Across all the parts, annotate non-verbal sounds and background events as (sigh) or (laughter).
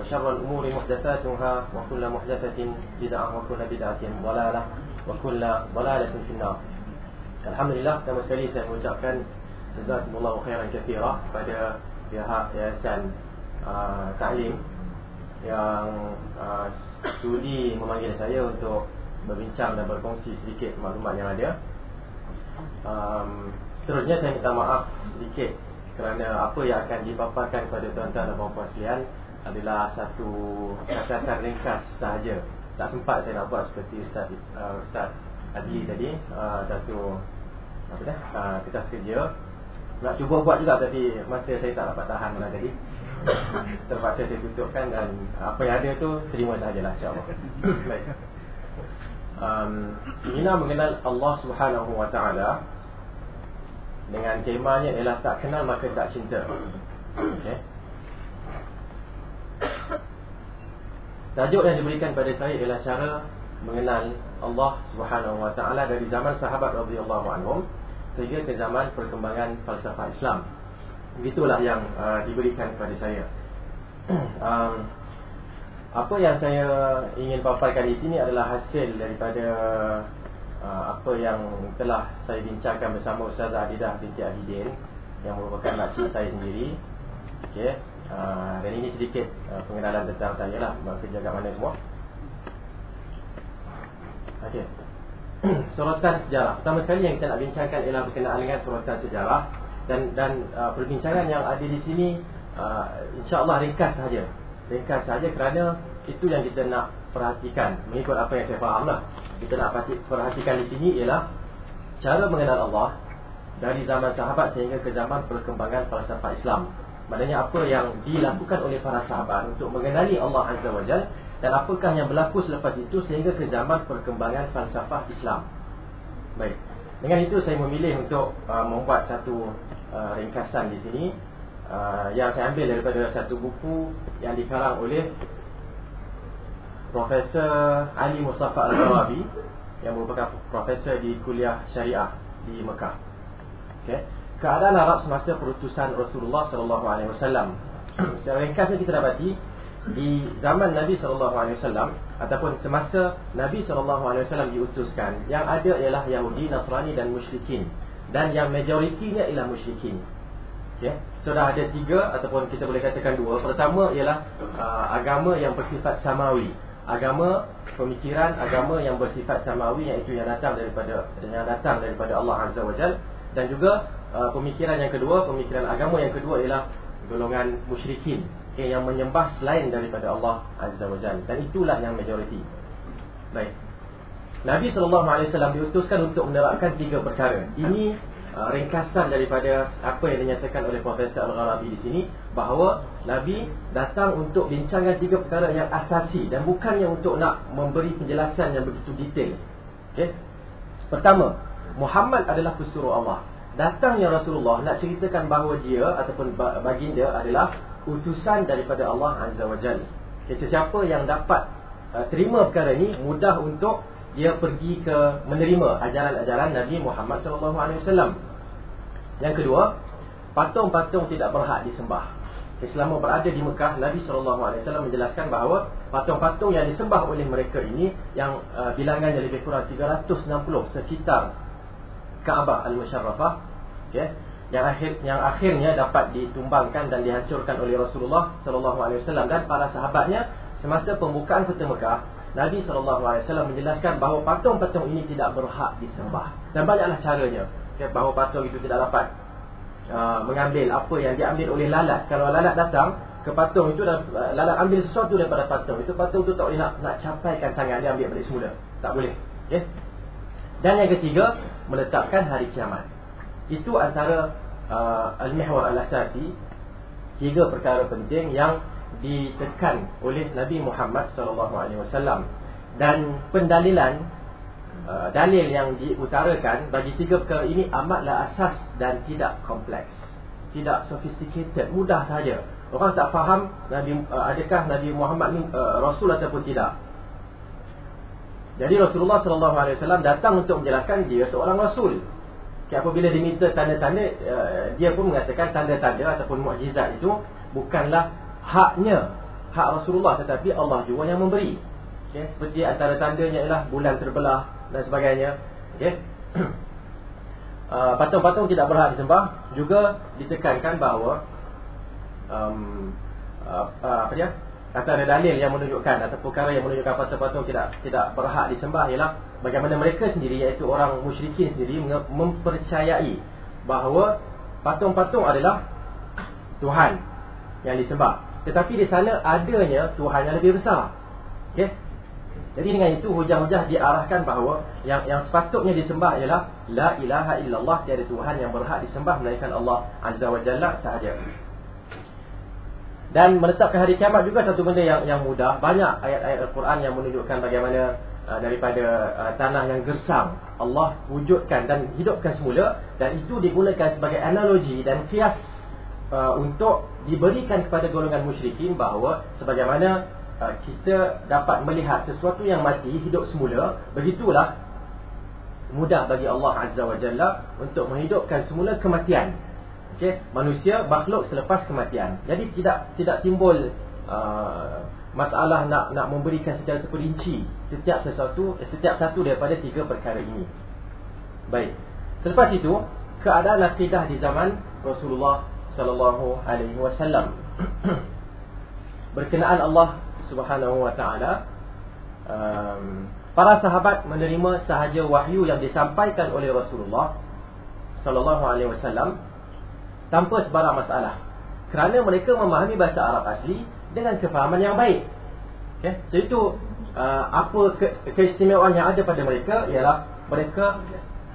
وشر الأمور محدثاتها وكل محدثة بدعة وكل بدعة ضلالة وكل ضلالة في النار Alhamdulillah pertama sekali saya mengucapkan Jazakumullahu khairan kathira Kepada pihak Yayasan uh, Ta'lim Yang uh, Sudi memanggil saya untuk Berbincang dan berkongsi sedikit maklumat yang ada um, Seterusnya saya minta maaf sedikit Kerana apa yang akan dipaparkan kepada tuan-tuan dan puan-puan sekalian Adalah satu catatan ringkas sahaja. Tak sempat saya nak buat seperti Ustaz, uh, Ustaz Adli tadi uh, Satu apa dah uh, kita kerja. Nak cuba buat juga tapi masa saya tak dapat tahan lah tadi. (coughs) Terpaksa saya tutupkan dan apa yang ada tu terima sajalah insyaAllah. Baik. Um, Ina mengenal Allah subhanahu wa ta'ala dengan temanya ialah tak kenal maka tak cinta. Okay. Tajuk yang diberikan pada saya ialah cara mengenal Allah Subhanahu Wa Taala dari zaman sahabat radhiyallahu anhum sehingga ke zaman perkembangan falsafah Islam. Begitulah yang uh, diberikan kepada saya. (clears throat) um, apa yang saya ingin paparkan di sini adalah hasil daripada uh, apa yang telah saya bincangkan bersama Ustaz Adidah binti Adidin yang merupakan makcik saya sendiri. Okey. Uh, dan ini sedikit uh, pengenalan tentang saya lah bekerja kat mana semua. Okey. (clears throat) Suratan sejarah. Pertama sekali yang kita nak bincangkan ialah berkenaan dengan suratan sejarah dan dan uh, perbincangan yang ada di sini uh, insya-Allah ringkas saja. Ringkas saja kerana itu yang kita nak perhatikan mengikut apa yang saya fahamlah. Kita nak perhatikan di sini ialah cara mengenal Allah dari zaman sahabat sehingga ke zaman perkembangan falsafah Islam. Maknanya apa yang dilakukan oleh para sahabat untuk mengenali Allah Azza wa Jalla dan apakah yang berlaku selepas itu sehingga ke zaman perkembangan falsafah Islam. Baik. Dengan itu saya memilih untuk uh, membuat satu uh, ringkasan di sini uh, yang saya ambil daripada satu buku yang dikarang oleh Profesor Ali Mustafa Al-Rawabi yang merupakan profesor di kuliah syariah di Mekah. Okay. Keadaan Arab semasa perutusan Rasulullah sallallahu alaihi wasallam. Secara ringkasnya kita dapati di zaman Nabi SAW ataupun semasa Nabi SAW diutuskan yang ada ialah Yahudi, Nasrani dan musyrikin dan yang majoritinya ialah musyrikin. Okay. Sudah ada tiga ataupun kita boleh katakan dua. Pertama ialah uh, agama yang bersifat samawi. Agama pemikiran agama yang bersifat samawi iaitu yang datang daripada yang datang daripada Allah Azza wa Jalla dan juga uh, pemikiran yang kedua, pemikiran agama yang kedua ialah golongan musyrikin okay, yang menyembah selain daripada Allah Azza wa Jalla dan itulah yang majoriti. Baik. Nabi SAW diutuskan untuk menerapkan tiga perkara. Ini uh, ringkasan daripada apa yang dinyatakan oleh Profesor Al-Gharabi di sini bahawa Nabi datang untuk bincangkan tiga perkara yang asasi dan bukannya untuk nak memberi penjelasan yang begitu detail. Okay. Pertama, Muhammad adalah pesuruh Allah. Datangnya Rasulullah nak ceritakan bahawa dia ataupun baginda adalah utusan daripada Allah Azza wa Jalla. Sesiapa yang dapat uh, terima perkara ini mudah untuk dia pergi ke menerima ajaran-ajaran Nabi Muhammad wasallam. Yang kedua, patung-patung tidak berhak disembah. Selama berada di Mekah, Nabi wasallam menjelaskan bahawa patung-patung yang disembah oleh mereka ini yang uh, bilangannya lebih kurang 360 sekitar Kaabah Al-Musharrafah, okey yang akhir yang akhirnya dapat ditumbangkan dan dihancurkan oleh Rasulullah sallallahu alaihi wasallam dan para sahabatnya semasa pembukaan kota Mekah Nabi sallallahu alaihi wasallam menjelaskan bahawa patung-patung ini tidak berhak disembah. Dan banyaklah caranya ya, bahawa patung itu tidak dapat uh, mengambil apa yang diambil oleh lalat. Kalau lalat datang ke patung itu dan uh, lalat ambil sesuatu daripada patung itu patung itu tak boleh nak, nak capaikan tangan dia ambil balik semula. Tak boleh ya. Dan yang ketiga meletakkan hari kiamat itu antara uh, al-mihwar al-asasi tiga perkara penting yang ditekan oleh Nabi Muhammad wasallam. Dan pendalilan uh, dalil yang diutarakan bagi tiga perkara ini amatlah asas dan tidak kompleks. Tidak sophisticated mudah saja. Orang tak faham Nabi uh, adakah Nabi Muhammad ni uh, rasul ataupun tidak. Jadi Rasulullah wasallam datang untuk menjelaskan dia seorang rasul Okay, apabila diminta tanda-tanda uh, Dia pun mengatakan tanda-tanda Ataupun mukjizat itu Bukanlah haknya Hak Rasulullah Tetapi Allah juga yang memberi. Okay, Seperti antara tandanya ialah Bulan terbelah Dan sebagainya. Okay. uh, (clears throat) Patung-patung tidak berhak disembah. Juga ditekankan bahawa um, uh, uh, Apa dia Antara dalil yang menunjukkan Atau perkara yang menunjukkan Patung-patung tidak tidak berhak disembah Ialah bagaimana mereka sendiri iaitu orang musyrikin sendiri mempercayai bahawa patung-patung adalah Tuhan yang disembah. Tetapi di sana adanya Tuhan yang lebih besar. Okey. Jadi dengan itu hujah-hujah diarahkan bahawa yang yang sepatutnya disembah ialah la ilaha illallah tiada Tuhan yang berhak disembah melainkan Allah Azza wa Jalla sahaja. Dan menetapkan hari kiamat juga satu benda yang yang mudah. Banyak ayat-ayat Al-Quran yang menunjukkan bagaimana Uh, daripada uh, tanah yang gersang. Allah wujudkan dan hidupkan semula. Dan itu digunakan sebagai analogi dan kias uh, untuk diberikan kepada golongan musyrikin bahawa sebagaimana uh, kita dapat melihat sesuatu yang mati hidup semula begitulah mudah bagi Allah Azza wa Jalla untuk menghidupkan semula kematian okey manusia makhluk selepas kematian jadi tidak tidak timbul uh, masalah nak nak memberikan secara terperinci setiap sesuatu setiap satu daripada tiga perkara ini. Baik. Selepas itu, keadaan akidah di zaman Rasulullah sallallahu alaihi wasallam. (clears throat) Berkenaan Allah Subhanahu wa taala um, para sahabat menerima sahaja wahyu yang disampaikan oleh Rasulullah sallallahu alaihi wasallam tanpa sebarang masalah. Kerana mereka memahami bahasa Arab asli dengan kefahaman yang baik. Okay. Jadi itu uh, apa ke keistimewaan yang ada pada mereka ialah mereka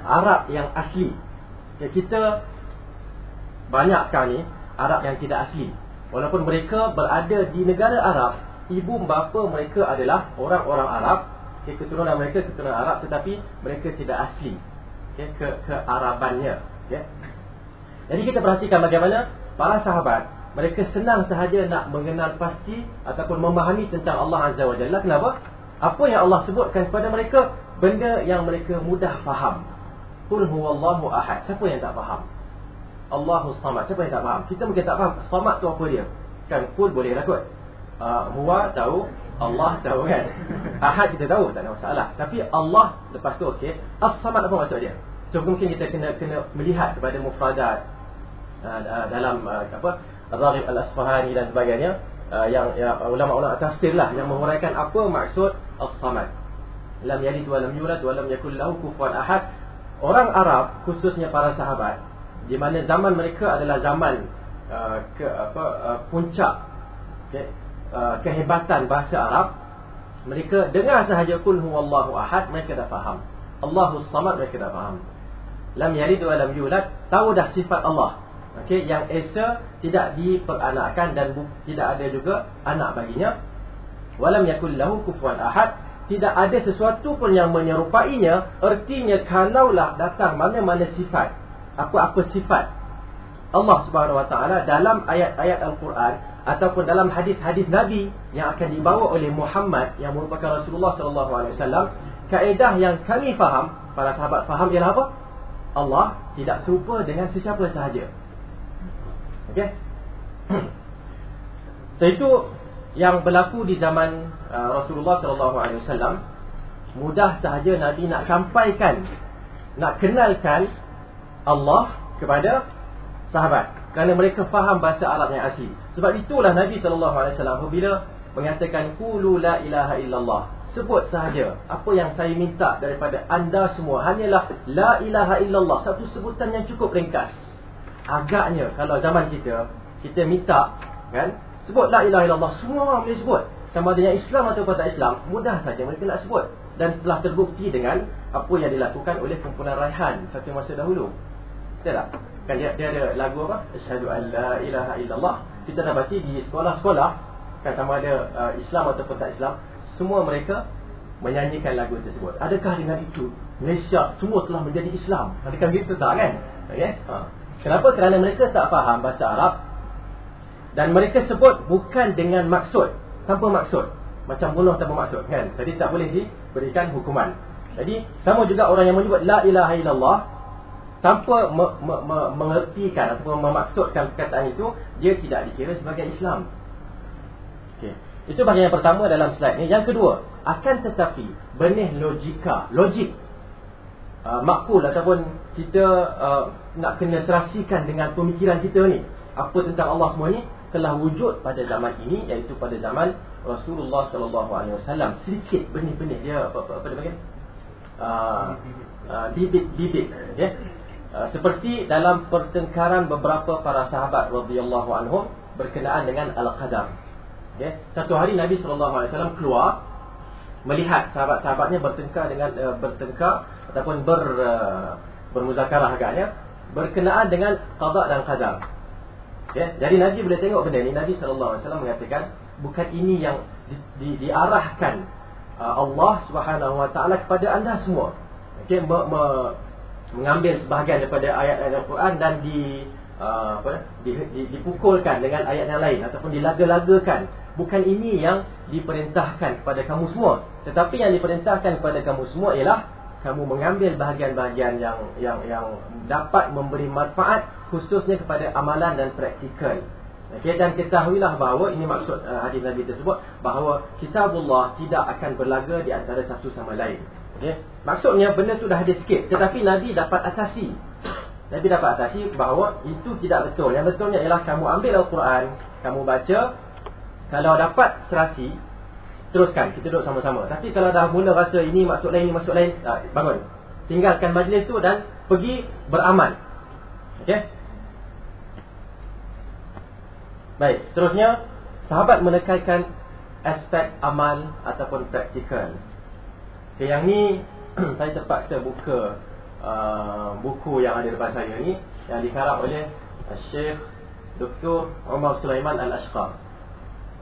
Arab yang asli. Okay. Kita banyak sekali Arab yang tidak asli. Walaupun mereka berada di negara Arab, ibu bapa mereka adalah orang-orang Arab, okay, keturunan mereka keturunan Arab tetapi mereka tidak asli. Okay, ke kearabannya. Okay. Jadi kita perhatikan bagaimana para sahabat mereka senang sahaja nak mengenal pasti ataupun memahami tentang Allah Azza wa Jalla. Kenapa? Apa yang Allah sebutkan kepada mereka benda yang mereka mudah faham. Qul huwallahu ahad. Siapa yang tak faham? Allahu samad. Siapa yang tak faham? Kita mungkin tak faham samad tu apa dia. Kan qul boleh lah kot. Uh, huwa tahu, Allah tahu kan. (laughs) Ahad kita tahu tak ada masalah. Tapi Allah lepas tu okey, as-samad apa maksud dia? So mungkin kita kena kena melihat kepada mufradat uh, dalam uh, apa Raghib Al-Asfahani dan sebagainya uh, yang ya, ulama-ulama tafsir lah yang menguraikan apa maksud As-Samad. Lam yalid wa lam yulad wa lam yakul lahu kufuwan ahad. Orang Arab khususnya para sahabat di mana zaman mereka adalah zaman uh, ke apa uh, puncak okay, uh, kehebatan bahasa Arab mereka dengar sahaja kul huwallahu ahad mereka dah faham Allahus samad mereka dah faham lam yalid wa lam yulad tahu dah sifat Allah Okey, yang Esa tidak diperanakkan dan tidak ada juga anak baginya. Walam yakul lahu kufuwan ahad. Tidak ada sesuatu pun yang menyerupainya. Artinya kalaulah datang mana-mana sifat. Apa-apa sifat. Allah subhanahu wa ta'ala dalam ayat-ayat Al-Quran. Ataupun dalam hadis-hadis Nabi yang akan dibawa oleh Muhammad. Yang merupakan Rasulullah SAW. Kaedah yang kami faham. Para sahabat faham ialah apa? Allah tidak serupa dengan sesiapa sahaja. Okey. (clears throat) So itu yang berlaku di zaman uh, Rasulullah sallallahu alaihi wasallam mudah sahaja Nabi nak sampaikan nak kenalkan Allah kepada sahabat kerana mereka faham bahasa Arab yang asli. Sebab itulah Nabi sallallahu alaihi wasallam apabila mengatakan qulu la ilaha illallah sebut sahaja apa yang saya minta daripada anda semua hanyalah la ilaha illallah satu sebutan yang cukup ringkas. Agaknya kalau zaman kita kita minta kan sebut la ilaha illallah semua orang boleh sebut. Sama ada yang Islam atau tak Islam mudah saja mereka nak sebut. Dan telah terbukti dengan apa yang dilakukan oleh kumpulan Raihan satu masa dahulu. Betul tak? Kan dia, dia ada lagu apa? Asyhadu an la ilaha illallah. Kita dah baca di sekolah-sekolah. Kan sama ada uh, Islam ataupun tak Islam semua mereka menyanyikan lagu tersebut. Adakah dengan itu Malaysia semua telah menjadi Islam? Adakah begitu tak kan? Okay? ha. kenapa? Kerana mereka tak faham bahasa Arab. Dan mereka sebut bukan dengan maksud. Tanpa maksud. Macam bunuh tanpa maksud kan? Jadi tak boleh diberikan hukuman. Jadi sama juga orang yang menyebut la ilaha illallah tanpa me, me, me, mengertikan ataupun memaksudkan perkataan itu dia tidak dikira sebagai Islam. Okey. Itu bahagian yang pertama dalam slide ni. Yang kedua, akan tetapi benih logika, logik uh, makul ataupun kita uh, nak kena serasikan dengan pemikiran kita ni. Apa tentang Allah semua ni telah wujud pada zaman ini iaitu pada zaman Rasulullah sallallahu alaihi wasallam. Sedikit benih-benih dia apa apa, apa dia panggil? Uh, uh, bibit-bibit ya. Uh, seperti dalam pertengkaran beberapa para sahabat radhiyallahu anhum berkenaan dengan al-qadar. Okay. Satu hari Nabi wasallam keluar melihat sahabat-sahabatnya bertengkar dengan uh, bertengkar ataupun ber uh, bermuzakarah agaknya berkenaan dengan qada dan qadar. Okay. Jadi Nabi boleh tengok benda ni Nabi wasallam mengatakan bukan ini yang di, di, diarahkan uh, Allah Subhanahu wa taala kepada anda semua. Okey, mengambil sebahagian daripada ayat-ayat Al-Quran dan di, uh, apa, di, di, dipukulkan dengan ayat yang lain ataupun dilaga-lagakan. Bukan ini yang diperintahkan kepada kamu semua. Tetapi yang diperintahkan kepada kamu semua ialah kamu mengambil bahagian-bahagian yang yang yang dapat memberi manfaat khususnya kepada amalan dan praktikal. Okay, dan ketahuilah bahawa ini maksud uh, hadis Nabi tersebut bahawa kitabullah tidak akan berlaga di antara satu sama lain. Ya. Maksudnya benda tu dah ada sikit Tetapi Nabi dapat atasi Nabi dapat atasi bahawa itu tidak betul. Yang betulnya ialah kamu ambil Al-Quran Kamu baca Kalau dapat serasi Teruskan, kita duduk sama-sama. Tapi kalau dah mula rasa ini maksud lain, ini maksud lain ah, Bangun. Tinggalkan majlis tu dan pergi beramal. Okey? Baik, seterusnya Sahabat menekankan aspek amal ataupun praktikal. Okay, yang ni (clears throat) saya terpaksa buka uh, buku yang ada depan saya ni yang dikarang oleh Syekh Dr. Umar Sulaiman Al-Ashqar.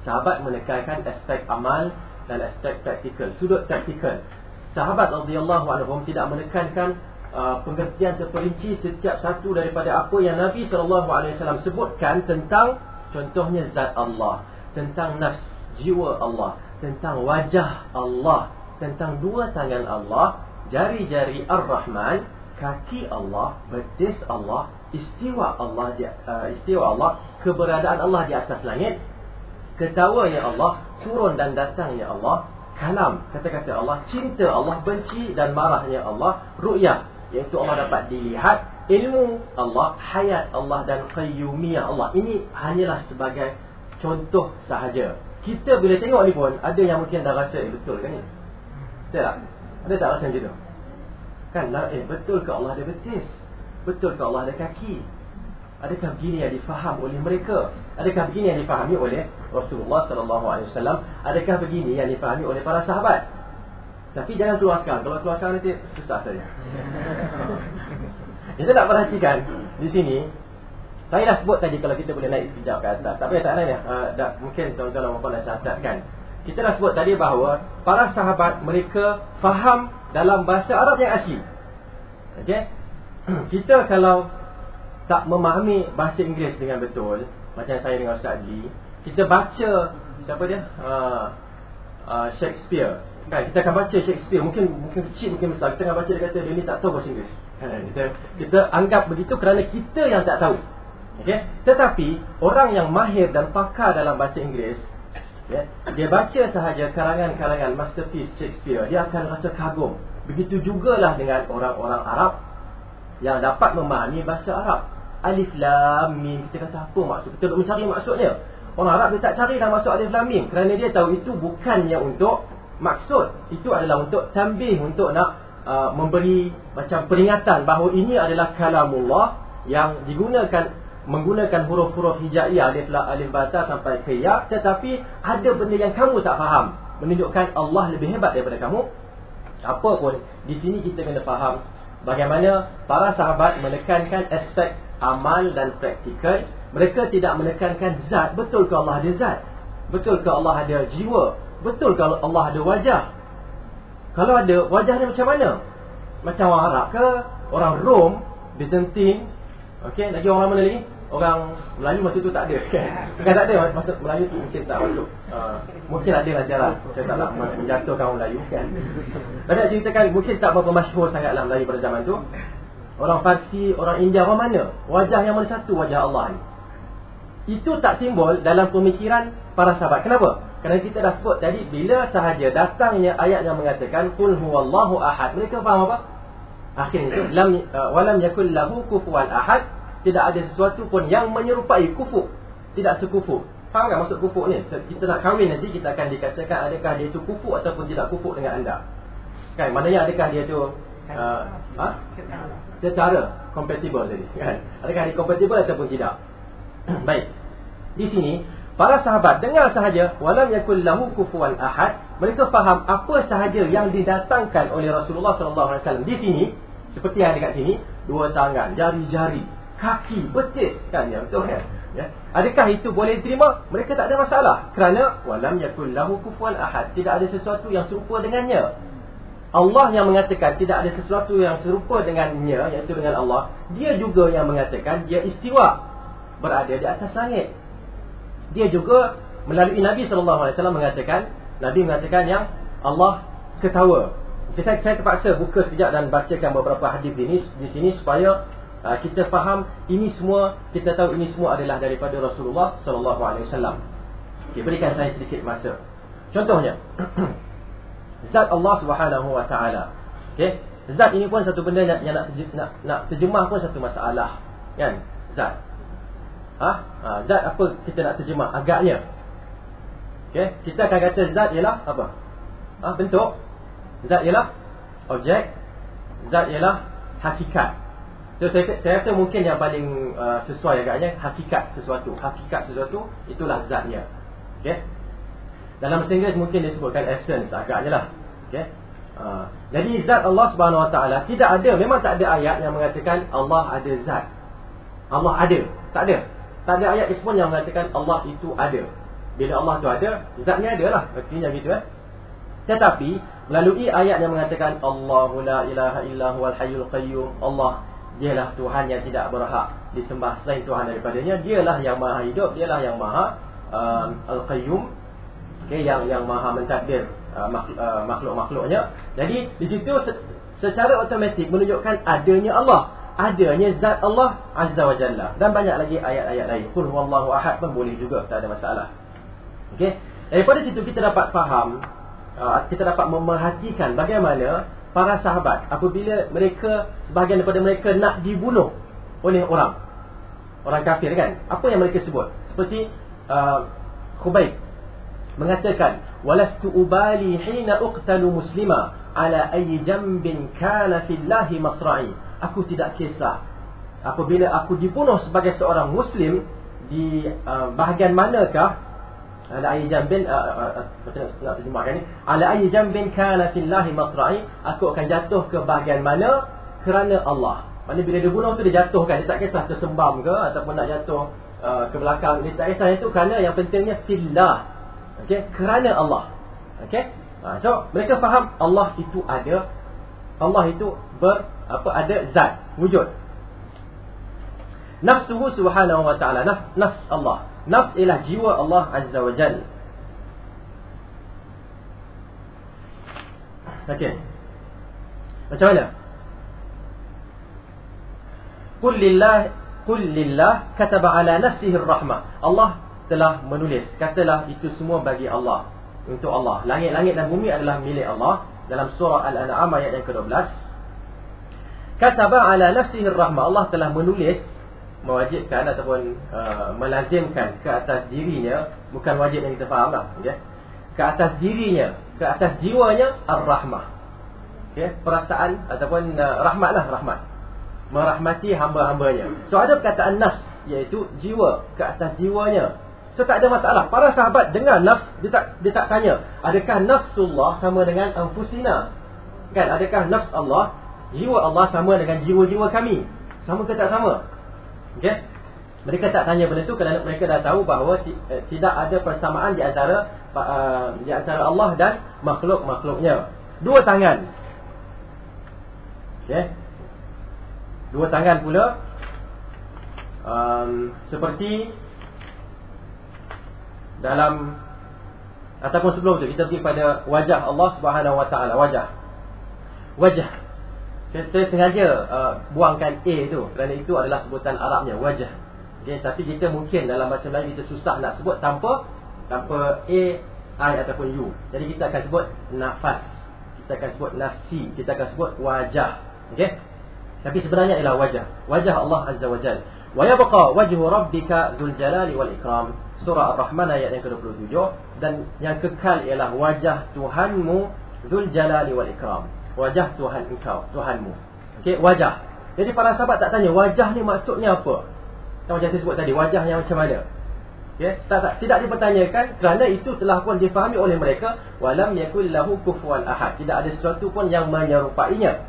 Sahabat menekankan aspek amal dan aspek praktikal, sudut praktikal. Sahabat radhiyallahu anhum tidak menekankan uh, pengertian terperinci setiap satu daripada apa yang Nabi sallallahu alaihi wasallam sebutkan tentang contohnya zat Allah, tentang nafs jiwa Allah, tentang wajah Allah tentang dua tangan Allah, jari-jari Ar-Rahman, kaki Allah, betis Allah, istiwa Allah di, uh, istiwa Allah, keberadaan Allah di atas langit, ketawanya Allah, turun dan datangnya Allah, kalam, kata-kata Allah, cinta Allah, benci dan marahnya Allah, ru'yah, iaitu Allah dapat dilihat, ilmu Allah, hayat Allah dan qayyumiyah Allah. Ini hanyalah sebagai contoh sahaja. Kita bila tengok ni pun, ada yang mungkin dah rasa, eh, betul kan ni? Betul tak? Ada tak rasa macam tu? Kan, eh, betul ke Allah ada betis? Betul ke Allah ada kaki? Adakah begini yang difaham oleh mereka? Adakah begini yang difahami oleh Rasulullah SAW? Adakah begini yang difahami oleh para sahabat? Tapi jangan keluarkan. Kalau keluarkan nanti susah saja. (laughs) Kita nak perhatikan di sini. Saya dah sebut tadi kalau kita boleh naik sekejap ke atas. Tapi tak ada uh, mungkin tuan-tuan dan puan-puan dah catatkan kita dah sebut tadi bahawa para sahabat mereka faham dalam bahasa Arab yang asli. Okey. (clears throat) Kita kalau tak memahami bahasa Inggeris dengan betul, macam saya dengan Ustaz Lee, kita baca siapa dia? Uh, uh, Shakespeare. Kan kita akan baca Shakespeare, mungkin mungkin kecil mungkin besar. Kita akan baca dia kata dia ni tak tahu bahasa Inggeris. Kan kita kita anggap begitu kerana kita yang tak tahu. Okey. Tetapi orang yang mahir dan pakar dalam bahasa Inggeris ya, dia baca sahaja karangan-karangan masterpiece Shakespeare, dia akan rasa kagum. Begitu jugalah dengan orang-orang Arab yang dapat memahami bahasa Arab. Alif Lam Mim, kita kata apa maksud? Kita mencari maksudnya. Orang Arab dia tak cari dah maksud Alif Lam Mim kerana dia tahu itu bukannya untuk maksud. Itu adalah untuk tambih untuk nak uh, memberi macam peringatan bahawa ini adalah kalamullah yang digunakan menggunakan huruf-huruf hijaiyah alif lam alif bata sampai ke ya tetapi ada benda yang kamu tak faham menunjukkan Allah lebih hebat daripada kamu apa pun di sini kita kena faham bagaimana para sahabat menekankan aspek amal dan praktikal mereka tidak menekankan zat betul ke Allah ada zat Betul ke Allah ada jiwa? Betul ke Allah ada wajah? Kalau ada, wajahnya macam mana? Macam orang Arab ke? Orang Rom? Byzantine? Okey, lagi orang mana lagi? Orang Melayu masa tu tak ada kan? Bukan tak ada, masa Melayu tu mungkin tak masuk uh, Mungkin ada lah jalan Saya tak nak menjatuhkan orang Melayu kan Tapi nak ceritakan, mungkin tak berapa masyhur sangatlah Melayu pada zaman tu Orang Parsi, orang India, orang mana? Wajah yang mana satu wajah Allah ni Itu tak timbul dalam pemikiran para sahabat Kenapa? Kerana kita dah sebut tadi Bila sahaja datangnya ayat yang mengatakan Qul huwallahu ahad Mereka faham apa? Akhirnya itu lam, uh, Walam yakul lahu kufuan ahad. Tidak ada sesuatu pun yang menyerupai kufu Tidak sekufu Faham tak maksud kufu ni? Kita nak kahwin nanti Kita akan dikatakan adakah dia itu kufu Ataupun tidak kufu dengan anda. Kan? Maknanya adakah dia itu uh, ha? secara compatible tadi kan? Adakah dia compatible ataupun tidak? (clears throat) Baik. Di sini para sahabat dengar sahaja walam yakul lahu kufuwan ahad. Mereka faham apa sahaja yang didatangkan oleh Rasulullah sallallahu alaihi wasallam di sini seperti yang dekat sini dua tangan jari-jari kaki betis kan? Ya betul kan? Ya. Adakah itu boleh diterima? Mereka tak ada masalah. Kerana walam yakul lahu kufuwan ahad. Tidak ada sesuatu yang serupa dengannya. Allah yang mengatakan tidak ada sesuatu yang serupa dengannya iaitu dengan Allah dia juga yang mengatakan dia istiwa berada di atas langit dia juga melalui Nabi SAW mengatakan Nabi mengatakan yang Allah ketawa saya, saya terpaksa buka sekejap dan bacakan beberapa hadis ini di sini supaya uh, kita faham ini semua kita tahu ini semua adalah daripada Rasulullah SAW okay, berikan saya sedikit masa contohnya (clears throat) Zat Allah Subhanahu Wa Taala. Okey. Zat ini pun satu benda yang nak nak nak terjemah pun satu masalah. Kan? Zat. Ha? ha zat apa kita nak terjemah agaknya? Okey, kita akan kata zat ialah apa? Ha, bentuk. Zat ialah objek. Zat ialah hakikat. So, saya, saya rasa mungkin yang paling uh, sesuai agaknya hakikat sesuatu. Hakikat sesuatu itulah zatnya. Okey. Dalam bahasa Inggeris mungkin disebutkan essence agaknya lah. Okay. Uh, jadi zat Allah Subhanahu Wa Taala tidak ada, memang tak ada ayat yang mengatakan Allah ada zat. Allah ada, tak ada. Tak ada ayat pun yang mengatakan Allah itu ada. Bila Allah tu ada, zatnya ada lah. Artinya gitu eh. Tetapi melalui ayat yang mengatakan Allahu la ilaha illa huwal hayyul qayyum, Allah dialah Tuhan yang tidak berhak disembah selain Tuhan daripadanya, dialah yang maha hidup, dialah yang maha uh, al-qayyum okay, yang yang maha mentadbir uh, uh, makhluk-makhluknya. Jadi di situ secara automatik menunjukkan adanya Allah, adanya zat Allah Azza wa Jalla dan banyak lagi ayat-ayat lain. Qul huwallahu ahad pun boleh juga, tak ada masalah. Okey. Daripada situ kita dapat faham uh, kita dapat memerhatikan bagaimana para sahabat apabila mereka sebahagian daripada mereka nak dibunuh oleh orang orang kafir kan apa yang mereka sebut seperti uh, Khubayb mengatakan walastu ubali hina uqtalu muslima ala ayyi jambin kana fillahi masra'i aku tidak kisah. Apabila aku dibunuh sebagai seorang muslim di uh, bahagian manakah? Ala ayyi jambin nak terjemahkan ni. Ala ayyi jambin kana fillahi masra'i. Aku akan jatuh ke bahagian mana? Kerana Allah. Maksudnya bila dia bunuh tu dia jatuhkan. Dia tak kisah tersembam ke Ataupun nak jatuh uh, ke belakang. Dia tak kisah itu Kerana yang pentingnya Fillah. Okey, kerana Allah. Okey? Ha, so mereka faham Allah itu ada Allah itu ber apa ada zat, wujud. Nafsuhu subhanahu wa ta'ala nafs, nafs Allah. Nafs ialah jiwa Allah azza wa jalla. Okey. Macam mana? Qul lillah qul lillah kataba ala nafsihi ar-rahmah. Allah telah menulis katalah itu semua bagi Allah untuk Allah langit-langit dan bumi adalah milik Allah dalam surah al-an'am ayat yang ke-12 kataba ala nafsihi rahmah Allah telah menulis mewajibkan ataupun uh, melazimkan ke atas dirinya bukan wajib yang kita fahamlah okey? Ke atas dirinya ke atas jiwanya ar-rahmah. Okey? Perasaan ataupun uh, rahmatlah rahmat. Merahmati hamba-hambanya. So ada perkataan nafs iaitu jiwa ke atas jiwanya So tak ada masalah. Para sahabat dengar nafs, dia tak, dia tak tanya. Adakah nafsullah sama dengan anfusina? Kan? Adakah nafs Allah, jiwa Allah sama dengan jiwa-jiwa kami? Sama ke tak sama? Okay? Mereka tak tanya benda tu kerana mereka dah tahu bahawa eh, tidak ada persamaan di antara uh, di antara Allah dan makhluk-makhluknya. Dua tangan. Okay. Dua tangan pula um, seperti dalam ataupun sebelum tu kita pergi pada wajah Allah Subhanahu Wa Taala wajah. Wajah. Saya, sengaja uh, buangkan A tu kerana itu adalah sebutan Arabnya wajah. Okay, tapi kita mungkin dalam bahasa Melayu kita susah nak sebut tanpa tanpa A, I ataupun U. Jadi kita akan sebut nafas. Kita akan sebut nafsi. Kita akan sebut wajah. Okey. Tapi sebenarnya ialah wajah. Wajah Allah Azza wa Jalla. Wa yabqa wajhu rabbika dzul jalali wal ikram. Surah Ar-Rahman ayat yang ke-27 dan yang kekal ialah wajah Tuhanmu dzul jalali wal ikram. Wajah Tuhan engkau, Tuhanmu. Okey, wajah. Jadi para sahabat tak tanya wajah ni maksudnya apa? Macam saya sebut tadi Wajah yang macam mana Ya, tak, tak, tidak dipertanyakan kerana itu telah pun difahami oleh mereka walam yakul lahu kufuwan ahad tidak ada sesuatu pun yang menyerupainya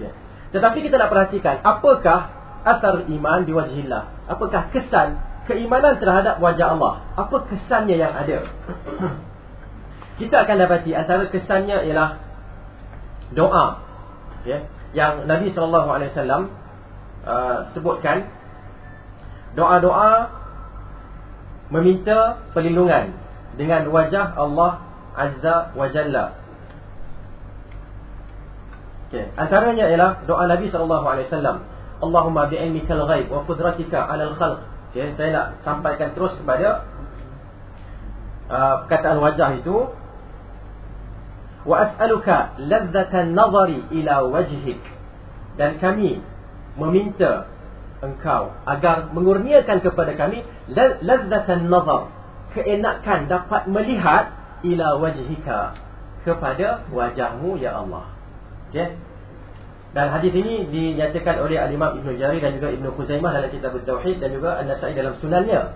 ya. tetapi kita nak perhatikan apakah asar iman di wajhillah apakah kesan keimanan terhadap wajah Allah apa kesannya yang ada kita akan dapati antara kesannya ialah doa ya yang Nabi sallallahu alaihi wasallam uh, sebutkan doa-doa meminta perlindungan dengan wajah Allah Azza wa Jalla. Okay. Antaranya ialah doa Nabi sallallahu alaihi wasallam, Allahumma bi'ilmikal ghaib wa qudratika 'alal khalq. Okay. Saya nak sampaikan terus kepada uh, perkataan wajah itu. Wa as'aluka ladzatan nazari ila wajhik. Dan kami meminta engkau agar mengurniakan kepada kami lazzatan nazar keenakan dapat melihat ila wajhika kepada wajahmu ya Allah okey dan hadis ini dinyatakan oleh al-Imam Ibn Jari dan juga Ibn Khuzaimah dalam kitab Tauhid dan juga An-Nasa'i dalam sunannya.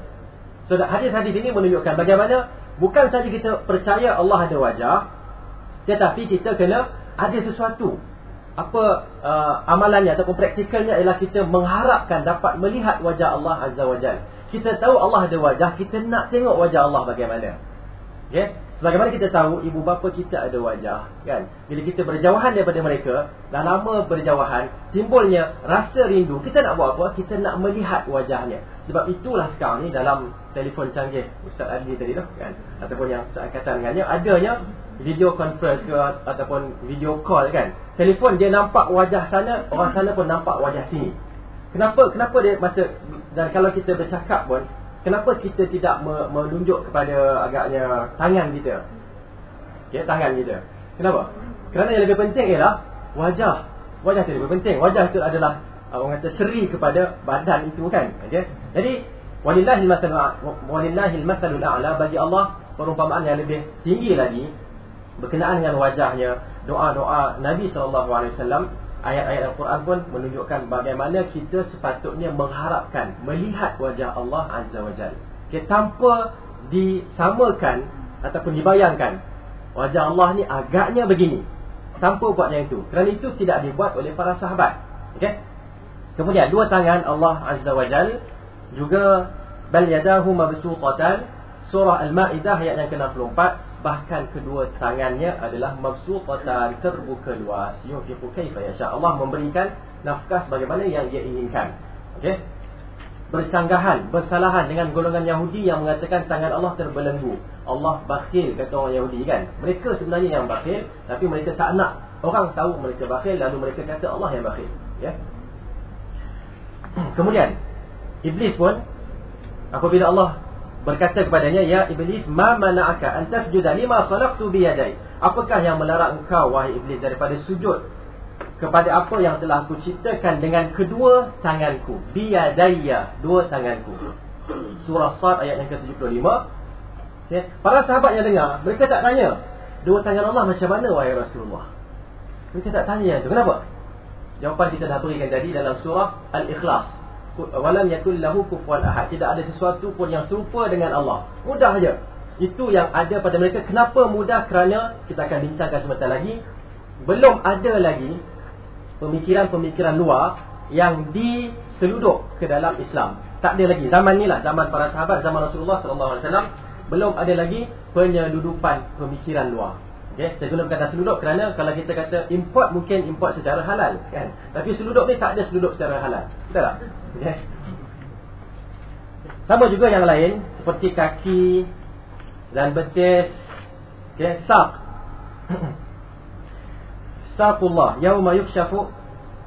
So hadis-hadis ini menunjukkan bagaimana bukan saja kita percaya Allah ada wajah tetapi kita kena ada sesuatu apa uh, amalannya ataupun praktikalnya ialah kita mengharapkan dapat melihat wajah Allah Azza wa Jalla. Kita tahu Allah ada wajah, kita nak tengok wajah Allah bagaimana. Okay? Sebagaimana kita tahu ibu bapa kita ada wajah, kan? Bila kita berjauhan daripada mereka, dah lama berjauhan, timbulnya rasa rindu. Kita nak buat apa? Kita nak melihat wajahnya. Sebab itulah sekarang ni dalam telefon canggih Ustaz Adli tadi tu, kan? Ataupun yang Ustaz kata dengannya, adanya video conference ke ataupun video call kan telefon dia nampak wajah sana orang sana pun nampak wajah sini kenapa kenapa dia masa dan kalau kita bercakap pun kenapa kita tidak menunjuk kepada agaknya tangan kita? Okey tangan kita. Kenapa? Kerana yang lebih penting ialah wajah. Wajah itu lebih penting. Wajah itu adalah uh, orang kata seri kepada badan itu kan okey. Jadi walillahil masalul walillahil masalul a'la bagi Allah perumpamaan yang lebih tinggi lagi berkenaan dengan wajahnya doa-doa Nabi SAW ayat-ayat Al-Quran pun menunjukkan bagaimana kita sepatutnya mengharapkan melihat wajah Allah Azza wa Jal okay, tanpa disamakan ataupun dibayangkan wajah Allah ni agaknya begini tanpa buat yang itu. Kerana itu tidak dibuat oleh para sahabat. Okay? kemudian dua tangan Allah Azza wa Jal juga bal yadahu mabsuqatan surah Al-Ma'idah ayat yang ke-64 bahkan kedua tangannya adalah mabsuqatan terbuka luas. Yufiqu kaifa yasha. Allah memberikan nafkah sebagaimana yang dia inginkan. Okey? Bersanggahan bersalahan dengan golongan Yahudi yang mengatakan tangan Allah terbelenggu. Allah bakhil kata orang Yahudi kan? Mereka sebenarnya yang bakhil tapi mereka tak nak. Orang tahu mereka bakhil lalu mereka kata Allah yang bakhil. Ya? (clears throat) Kemudian iblis pun apabila Allah berkata kepadanya ya iblis ma mana'aka an tasjuda lima khalaqtu bi yadai apakah yang melarang engkau wahai iblis daripada sujud kepada apa yang telah aku ciptakan dengan kedua tanganku? Bi yadayya dua tanganku. Surah sad ayat yang ke-75. Okay. para sahabat yang dengar mereka tak tanya dua tangan Allah macam mana wahai Rasulullah? Mereka tak tanya itu kenapa? Jawapan kita dah berikan tadi dalam surah al-ikhlas walam yakul lahu kufuwan ahad. Tidak ada sesuatu pun yang serupa dengan Allah. Mudah saja itu yang ada pada mereka. Kenapa mudah? Kerana kita akan bincangkan sebentar lagi. Belum ada lagi pemikiran-pemikiran luar yang diseluduk ke dalam Islam. Tak ada lagi. Zaman ni lah. Zaman para sahabat zaman Rasulullah wasallam. Belum ada lagi penyeludupan pemikiran luar. Okay, saya guna kata seluduk kerana kalau kita kata import mungkin import secara halal kan. Tapi seluduk ni tak ada seluduk secara halal. Betul tak? Sama juga yang lain seperti kaki dan betis. Okay, sak. (coughs) Saqullah yauma yukshafu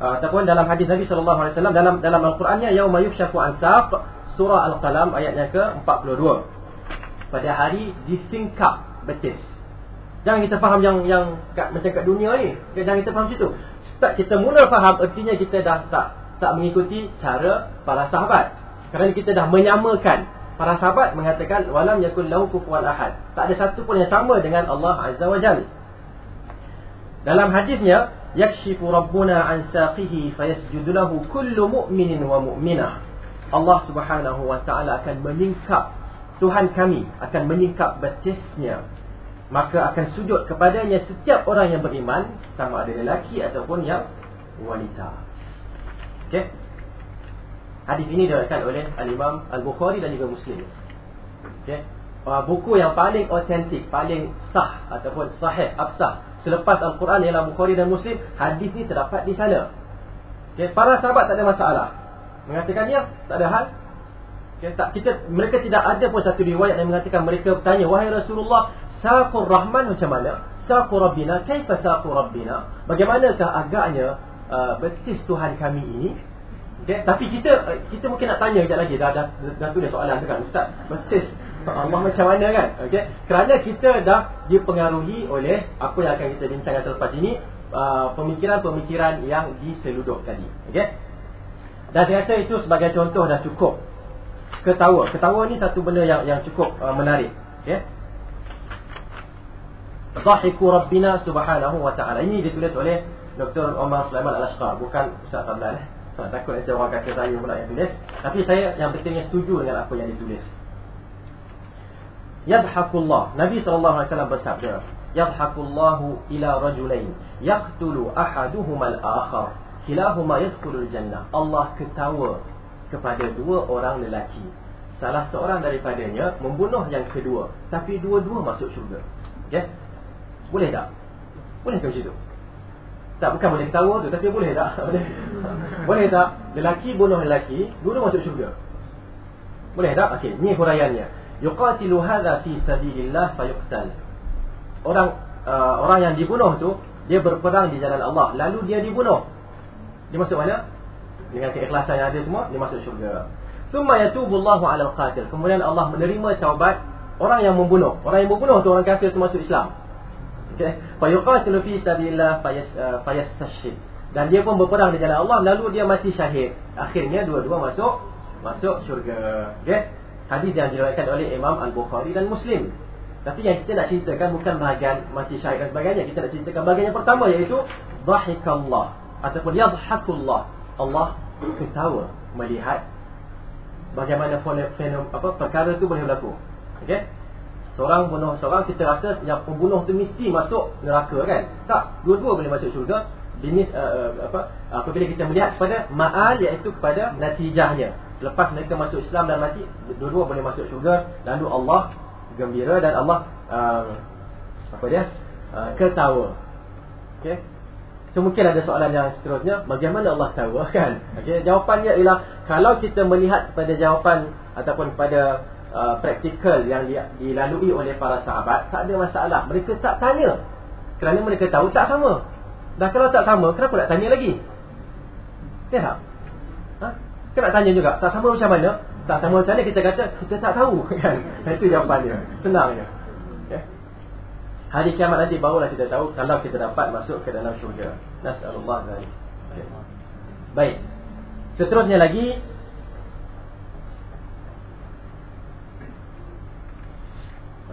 uh, ataupun dalam hadis Nabi sallallahu alaihi wasallam dalam dalam al-Qurannya yauma yukshafu an saq surah al-qalam ayatnya ke-42. Pada hari disingkap betis. Jangan kita faham yang yang kat, macam kat dunia ni. Jangan kita faham situ. Tak kita mula faham ertinya kita dah tak tak mengikuti cara para sahabat. Kerana kita dah menyamakan para sahabat mengatakan walam yakul lahu kufuwan ahad. Tak ada satu pun yang sama dengan Allah Azza wa Jalla. Dalam hadisnya yakshifu rabbuna an saqihi fayasjudu lahu kullu mu'minin wa mu'minah. Allah Subhanahu wa taala akan menyingkap Tuhan kami akan menyingkap betisnya maka akan sujud kepadanya setiap orang yang beriman sama ada lelaki ataupun yang wanita. Okey. Hadis ini diriwayatkan oleh Al-Imam Al-Bukhari dan juga Muslim. Okey. Uh, buku yang paling autentik, paling sah ataupun sahih, absah selepas Al-Quran ialah Bukhari dan Muslim, hadis ini terdapat di sana. Okey, para sahabat tak ada masalah. Mengatakan ya, tak ada hal. Okay, tak, kita mereka tidak ada pun satu riwayat yang mengatakan mereka bertanya wahai Rasulullah Saqur Rahman macam mana? Saqur Rabbina, kaifa saqur Rabbina? Bagaimanakah agaknya uh, betis Tuhan kami ini? Okay? Tapi kita uh, kita mungkin nak tanya sekejap lagi. Dah, dah, dah tulis soalan tu kan. Ustaz, betis Allah macam mana kan? Okay? Kerana kita dah dipengaruhi oleh apa yang akan kita bincangkan selepas ini. Uh, pemikiran-pemikiran uh, yang diseluduk tadi. Okay? Dan saya rasa itu sebagai contoh dah cukup. Ketawa. Ketawa ni satu benda yang yang cukup uh, menarik. Okay? Zahiku Rabbina Subhanahu Wa Taala. Ini ditulis oleh Dr. Omar Sulaiman Al-Ashqar, bukan Ustaz eh. Tak takut nanti orang kata saya pula yang tulis. Tapi saya yang pentingnya setuju dengan apa yang ditulis. Yadhakullah. Nabi SAW bersabda. Yadhakullahu ila rajulain. Yaqtulu ahaduhuma al-akhar. Kilahuma yadkhulul jannah. Allah ketawa kepada dua orang lelaki. Salah seorang daripadanya membunuh yang kedua. Tapi dua-dua masuk syurga. Okay? Boleh tak? Boleh ke macam tu? Tak, bukan boleh ketawa tu Tapi boleh tak? (laughs) Boleh, tak? Lelaki bunuh lelaki Dua masuk syurga. Boleh tak? Okey, ni huraiannya. Yuqatilu hadha fi sabilillah fayuqtal. Orang uh, orang yang dibunuh tu Dia berperang di jalan Allah. Lalu dia dibunuh. Dia masuk mana? Dengan keikhlasan yang ada semua Dia masuk syurga. Summa yatubullahu ala al-qatil Kemudian Allah menerima taubat Orang yang membunuh. Orang yang membunuh tu orang kafir tu masuk Islam Okay. Fayuqatilu fi sabilillah fayastashhid. Dan dia pun berperang di jalan Allah lalu dia mati syahid. Akhirnya dua-dua masuk masuk syurga. Okey. Hadis yang diriwayatkan oleh Imam Al-Bukhari dan Muslim. Tapi yang kita nak ceritakan bukan bahagian mati syahid dan sebagainya. Kita nak ceritakan bahagian yang pertama iaitu dhahikallah ataupun yadhakullah. Allah ketawa melihat bagaimana fenomena apa perkara itu boleh berlaku. Okey. Seorang bunuh seorang kita rasa yang pembunuh tu mesti masuk neraka kan? Tak, dua-dua boleh masuk syurga. Jenis uh, apa apabila kita melihat kepada ma'al iaitu kepada natijahnya. Lepas mereka masuk Islam dan mati, dua-dua boleh masuk syurga. Lalu Allah gembira dan Allah uh, apa dia? Uh, ketawa. Okey. So mungkin ada soalan yang seterusnya, bagaimana Allah tahu (laughs) kan? Okey, jawapannya ialah kalau kita melihat kepada jawapan ataupun kepada Uh, praktikal yang dilalui oleh para sahabat tak ada masalah. Mereka tak tanya. Kerana mereka tahu tak sama. Dah kalau tak sama kenapa nak tanya lagi? Ya tak ha? kita nak tanya juga tak sama macam mana? Tak sama macam mana kita kata kita tak tahu. (laughs) Kan? Itu jawapannya. Senangnya. Okay. hari kiamat nanti barulah kita tahu kalau kita dapat masuk ke dalam syurga. Nasallahu alaihi okay. baik. Seterusnya lagi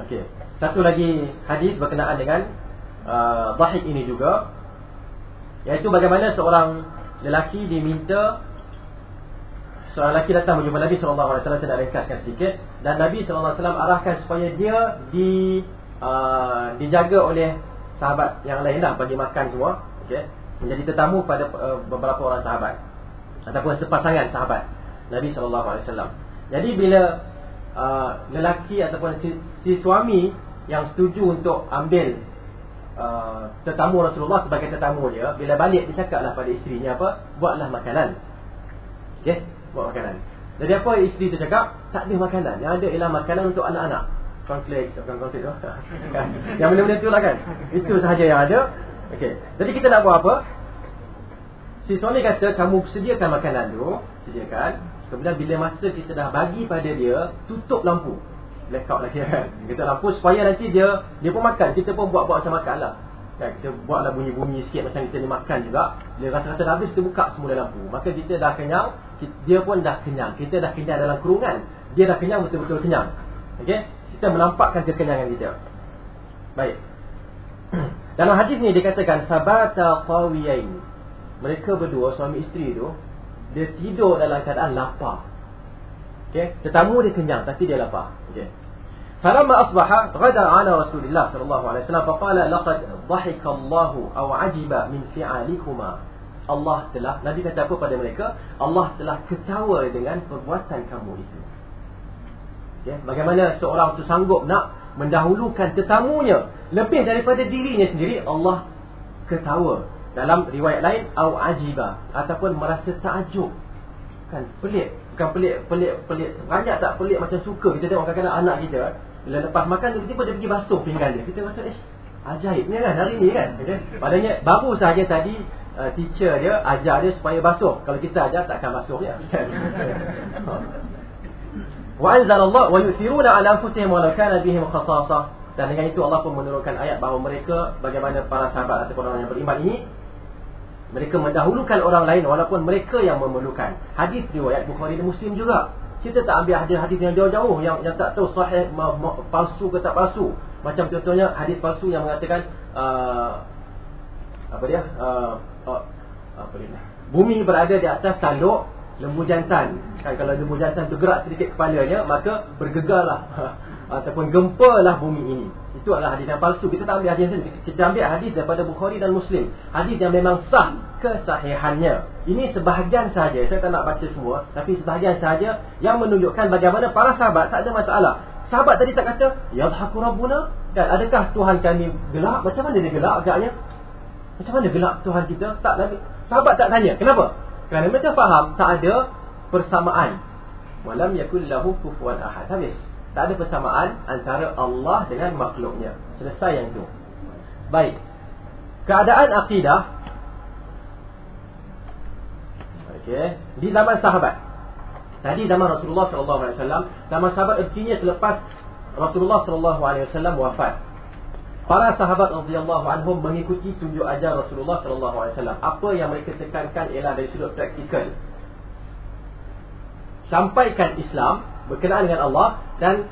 Okey. Satu lagi hadis berkenaan dengan uh, dhahik ini juga iaitu bagaimana seorang lelaki diminta seorang lelaki datang berjumpa Nabi sallallahu alaihi wasallam saya ringkaskan sedikit dan Nabi sallallahu alaihi wasallam arahkan supaya dia di uh, dijaga oleh sahabat yang lain dah bagi makan semua okey menjadi tetamu pada uh, beberapa orang sahabat ataupun sepasangan sahabat Nabi SAW Jadi bila uh, lelaki ataupun si, si suami yang setuju untuk ambil uh, tetamu Rasulullah sebagai tetamu dia Bila balik dia cakaplah pada isterinya apa Buatlah makanan. Okay, buat makanan. Jadi apa isteri tu cakap? Tak ada makanan, yang ada ialah makanan untuk anak-anak. Konflik, bukan konflik tu? (laughs) Yang benda-benda tu lah kan? Itu sahaja yang ada. Okay, jadi kita nak buat apa? Si suami kata kamu sediakan makanan tu. Sediakan Kemudian bila masa kita dah bagi pada dia Tutup lampu. Blackout lagi kan? Kita lampu supaya nanti dia Dia pun makan. Kita pun buat-buat macam makan lah. Kan? Kita buatlah bunyi-bunyi sikit Macam kita ni makan juga. Dia rasa-rasa dah habis Kita buka semula lampu. Maka kita dah kenyang Dia pun dah kenyang. Kita dah kenyang dalam kurungan Dia dah kenyang betul-betul kenyang. Okay Kita menampakkan kekenyangan kita. Baik. (clears throat) Dalam hadis ni dikatakan Sabata qawiyain mereka berdua suami isteri tu dia tidur dalam keadaan lapar. Okey, tetamu dia kenyang tapi dia lapar. Okey. Falamma asbaha ghada ala Rasulillah sallallahu alaihi wasallam faqala laqad dhahika Allah aw ajiba min fi'alikuma. Allah telah Nabi kata apa pada mereka? Allah telah ketawa dengan perbuatan kamu itu. Okey, bagaimana seorang tu sanggup nak mendahulukan tetamunya lebih daripada dirinya sendiri? Allah ketawa dalam riwayat lain au ajiba ataupun merasa takjub. Kan? Pelik. Bukan pelik pelik pelik. Banyak tak pelik macam suka? Kita tengok kadang-kadang anak kita bila lepas makan tiba-tiba dia pergi basuh pinggan dia. Kita rasa eh ajaibnya kan hari ni kan? Padanya baru sahaja tadi uh, teacher dia ajar dia supaya basuh. Kalau kita ajar takkan basuh dia. (laughs) Wa anzalallah wa yuthiruna ala anfusihim wa law kana bihim khasasah dan dengan itu Allah pun menurunkan ayat bahawa mereka bagaimana para sahabat ataupun orang yang beriman ini mereka mendahulukan orang lain walaupun mereka yang memerlukan. Hadis riwayat Bukhari dan Muslim juga. Kita tak ambil hadis-hadis yang jauh-jauh yang yang tak tahu sahih palsu ke tak palsu. Macam contohnya hadis palsu yang mengatakan uh, apa dia? Uh, uh, apa dia? Bumi berada di atas tanduk lembu jantan. Kan kalau lembu jantan tu gerak sedikit kepalanya maka bergegarlah (laughs) ataupun gempalah bumi ini. Itu adalah hadis yang palsu. Kita tak ambil hadis ini. Kita ambil hadis daripada Bukhari dan Muslim. Hadis yang memang sah kesahihannya. Ini sebahagian saja. Saya tak nak baca semua. Tapi sebahagian saja yang menunjukkan bagaimana para sahabat tak ada masalah. Sahabat tadi tak kata, Ya Yadhaku Rabbuna. Dan adakah Tuhan kami gelap? Macam mana dia gelap agaknya? Macam mana gelap Tuhan kita? Tak lagi. Sahabat tak tanya. Kenapa? Kerana mereka faham tak ada persamaan. Walam yakul lahu kufuan ahad. Habis. Tak ada persamaan antara Allah dengan makhluknya. Selesai yang itu. Baik. Keadaan akidah. Okey. Di zaman sahabat. Tadi zaman Rasulullah SAW. Zaman sahabat artinya selepas Rasulullah SAW wafat. Para sahabat radhiyallahu anhum mengikuti tunjuk ajar Rasulullah SAW. Apa yang mereka tekankan ialah dari sudut praktikal. Sampaikan Islam berkenaan dengan Allah dan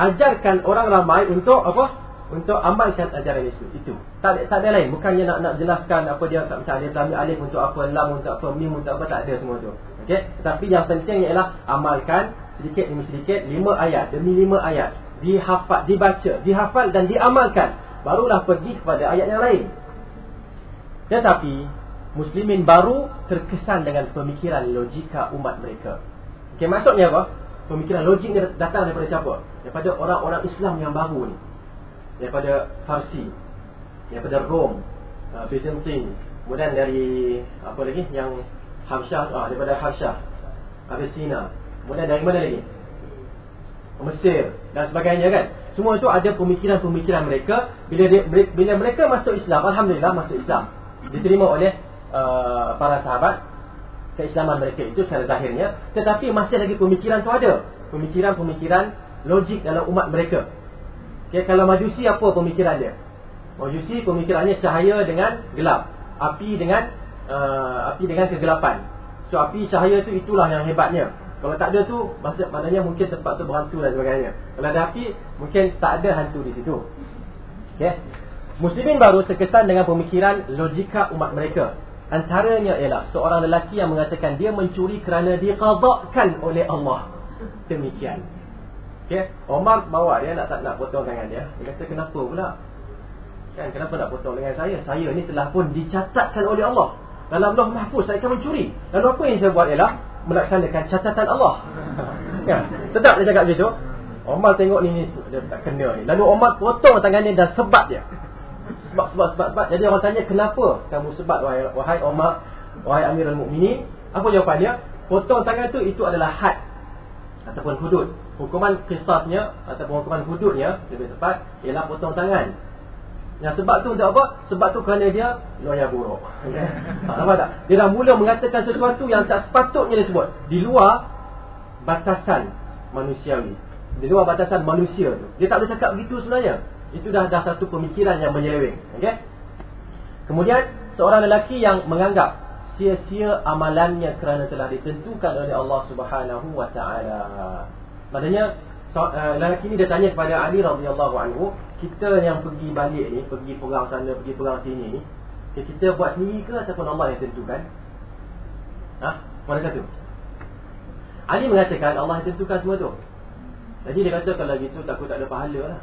ajarkan orang ramai untuk apa? Untuk amalkan ajaran itu. Itu. Tak ada, tak ada lain. Bukannya nak nak jelaskan apa dia tak macam alif lam alif untuk apa, lam untuk apa, mim untuk apa, tak ada semua tu. Okey. Tapi yang penting ialah amalkan sedikit demi sedikit lima ayat demi lima ayat dihafal, dibaca, dihafal dan diamalkan. Barulah pergi kepada ayat yang lain. Tetapi muslimin baru terkesan dengan pemikiran logika umat mereka. Okey, maksudnya apa? Pemikiran logik ni datang daripada siapa? Daripada orang-orang Islam yang baru ni. Daripada Farsi. Daripada Rom. Uh, Byzantine. Kemudian dari apa lagi yang Habsyah ah daripada Habsyah. Abyssinia. Kemudian dari mana lagi? Mesir dan sebagainya kan. Semua itu ada pemikiran-pemikiran mereka bila dia, bila mereka masuk Islam, alhamdulillah masuk Islam. Diterima oleh uh, para sahabat keislaman mereka itu secara zahirnya tetapi masih lagi pemikiran tu ada. Pemikiran-pemikiran logik dalam umat mereka. Okay, kalau majusi apa pemikiran dia majusi pemikirannya cahaya dengan gelap api dengan uh, api dengan kegelapan. So api cahaya tu itulah yang hebatnya. Kalau tak ada tu maksud maknanya mungkin tempat tu berhantu dan sebagainya. Kalau ada api mungkin tak ada hantu di situ. Okay. muslimin baru terkesan dengan pemikiran logika umat mereka Antaranya ialah seorang lelaki yang mengatakan dia mencuri kerana diqadakkan oleh Allah. Demikian. Okay. Omar bawa dia nak tak nak potong tangan dia. Dia kata kenapa pula? Kan kenapa nak potong dengan saya? Saya ni telah pun dicatatkan oleh Allah. Dalam Allah mahfuz saya akan mencuri. Lalu apa yang saya buat ialah melaksanakan catatan Allah. (laughs) ya, sedap dia cakap macam tu. Omar tengok ni, ni dia tak kena ni. Lalu Omar potong tangan dia dan sebat dia. Sebab, sebab, sebab, sebab. Jadi orang tanya, kenapa kamu sebat wahai, wahai Omar, wahai Amirul Mukminin? Apa jawapan dia? Potong tangan tu, itu adalah had. Ataupun hudud. Hukuman kisahnya, ataupun hukuman hududnya, lebih tepat, ialah potong tangan. Yang sebab tu untuk apa? Sebab tu kerana dia loyal buruk. (laughs) Nampak tak? Dia dah mula mengatakan sesuatu yang tak sepatutnya dia sebut. Di luar batasan manusiawi. Di luar batasan manusia tu. Dia tak boleh cakap begitu sebenarnya. Itu dah dah satu pemikiran yang menyeleweng. Okay? Kemudian, seorang lelaki yang menganggap sia-sia amalannya kerana telah ditentukan oleh Allah Subhanahu Wa Taala. Maknanya, uh, lelaki ni dia tanya kepada Ali radhiyallahu anhu, kita yang pergi balik ni, pergi perang sana, pergi perang sini ni, kita buat sendiri ke ataupun Allah yang tentukan? Ha? Mana kata? Ali mengatakan Allah yang tentukan semua tu. Jadi dia kata kalau gitu takut tak ada pahala lah.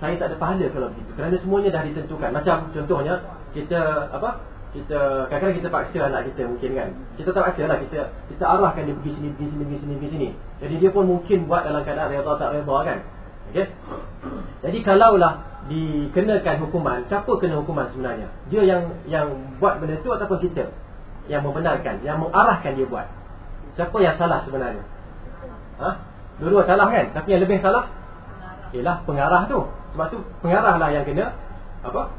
Saya tak ada pahala kalau begitu. Kerana semuanya dah ditentukan. Macam contohnya, kita apa? Kita kadang-kadang kita paksa anak kita mungkin kan. Kita tak paksa lah kita kita arahkan dia pergi sini, pergi sini, pergi sini, pergi sini. Jadi dia pun mungkin buat dalam keadaan redha tak redha kan. Okay? Jadi kalaulah dikenakan hukuman, siapa kena hukuman sebenarnya? Dia yang yang buat benda tu ataupun kita? Yang membenarkan, yang mengarahkan dia buat. Siapa yang salah sebenarnya? Ha? Dua-dua salah kan? Tapi yang lebih salah ialah pengarah tu. Sebab tu pengarah lah yang kena apa?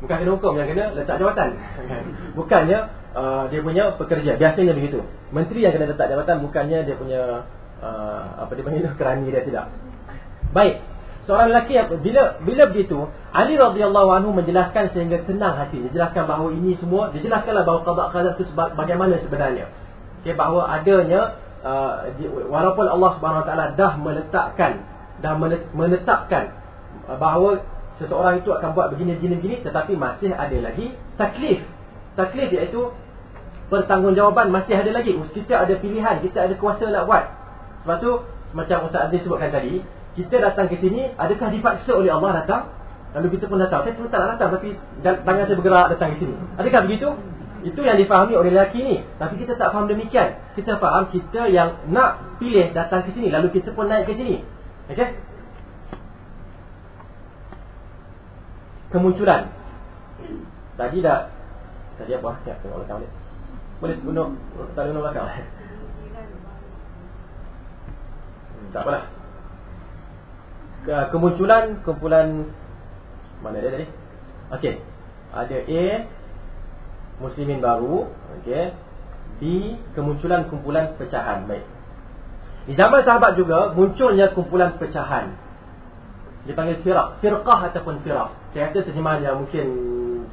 Bukan kena hukum yang kena letak jawatan. (laughs) bukannya uh, dia punya pekerja. Biasanya begitu. Menteri yang kena letak jawatan bukannya dia punya uh, apa dia panggil kerani dia tidak. Baik. Seorang lelaki bila bila begitu, Ali radhiyallahu anhu menjelaskan sehingga tenang hati. Dia jelaskan bahawa ini semua, dia jelaskanlah bahawa qada qadar itu bagaimana sebenarnya. Okay, bahawa adanya uh, di, walaupun Allah Subhanahu taala dah meletakkan dah menetapkan bahawa seseorang itu akan buat begini begini tetapi masih ada lagi taklif. Taklif iaitu pertanggungjawaban masih ada lagi. Kita ada pilihan, kita ada kuasa nak buat. Sebab tu macam Ustaz Azli sebutkan tadi, kita datang ke sini adakah dipaksa oleh Allah datang? Lalu kita pun datang. Saya sebentar nak datang tapi tangan saya bergerak datang ke sini. Adakah begitu? Itu yang difahami oleh lelaki ni. Tapi kita tak faham demikian. Kita faham kita yang nak pilih datang ke sini lalu kita pun naik ke sini. Okey kemunculan tadi dah tadi apa ya tengok belakang boleh boleh guna tak guna belakang hmm, tak apalah kemunculan kumpulan mana dia tadi? Okey. Ada A muslimin baru, okey. B kemunculan kumpulan pecahan. Baik. Di zaman sahabat juga munculnya kumpulan pecahan. Dipanggil firaq, firqah ataupun firaq. Saya kata terjemahan yang mungkin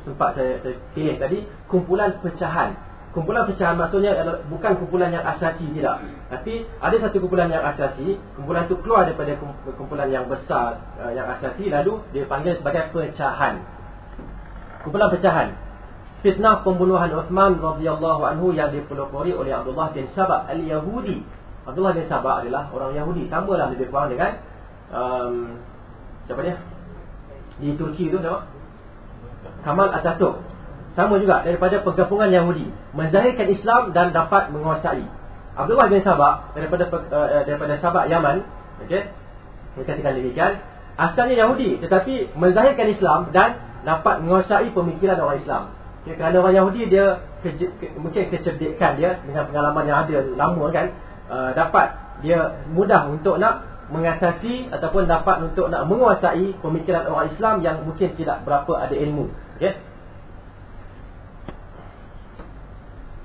sempat saya, saya pilih tadi, kumpulan pecahan. Kumpulan pecahan maksudnya bukan kumpulan yang asasi tidak. Tapi ada satu kumpulan yang asasi, kumpulan itu keluar daripada kumpulan yang besar uh, yang asasi lalu dia panggil sebagai pecahan. Kumpulan pecahan. Fitnah pembunuhan Uthman radhiyallahu anhu yang dipelopori oleh Abdullah bin Sabah al-Yahudi. Abdullah bin Sabah adalah orang Yahudi. Samalah lebih kurang dengan um, siapa dia? Di Turki itu nama Kamal Atatürk. Sama juga daripada pergabungan Yahudi. Menzahirkan Islam dan dapat menguasai. Abdullah bin Sabah daripada uh, daripada Sabah Yaman. Okey? Dikatakan demikian. Asalnya Yahudi tetapi menzahirkan Islam dan dapat menguasai pemikiran orang Islam. Okay, kerana orang Yahudi dia keje, ke, mungkin kecerdikan dia dengan pengalaman yang ada lama kan uh, dapat dia mudah untuk nak mengatasi ataupun dapat untuk nak menguasai pemikiran orang Islam yang mungkin tidak berapa ada ilmu okey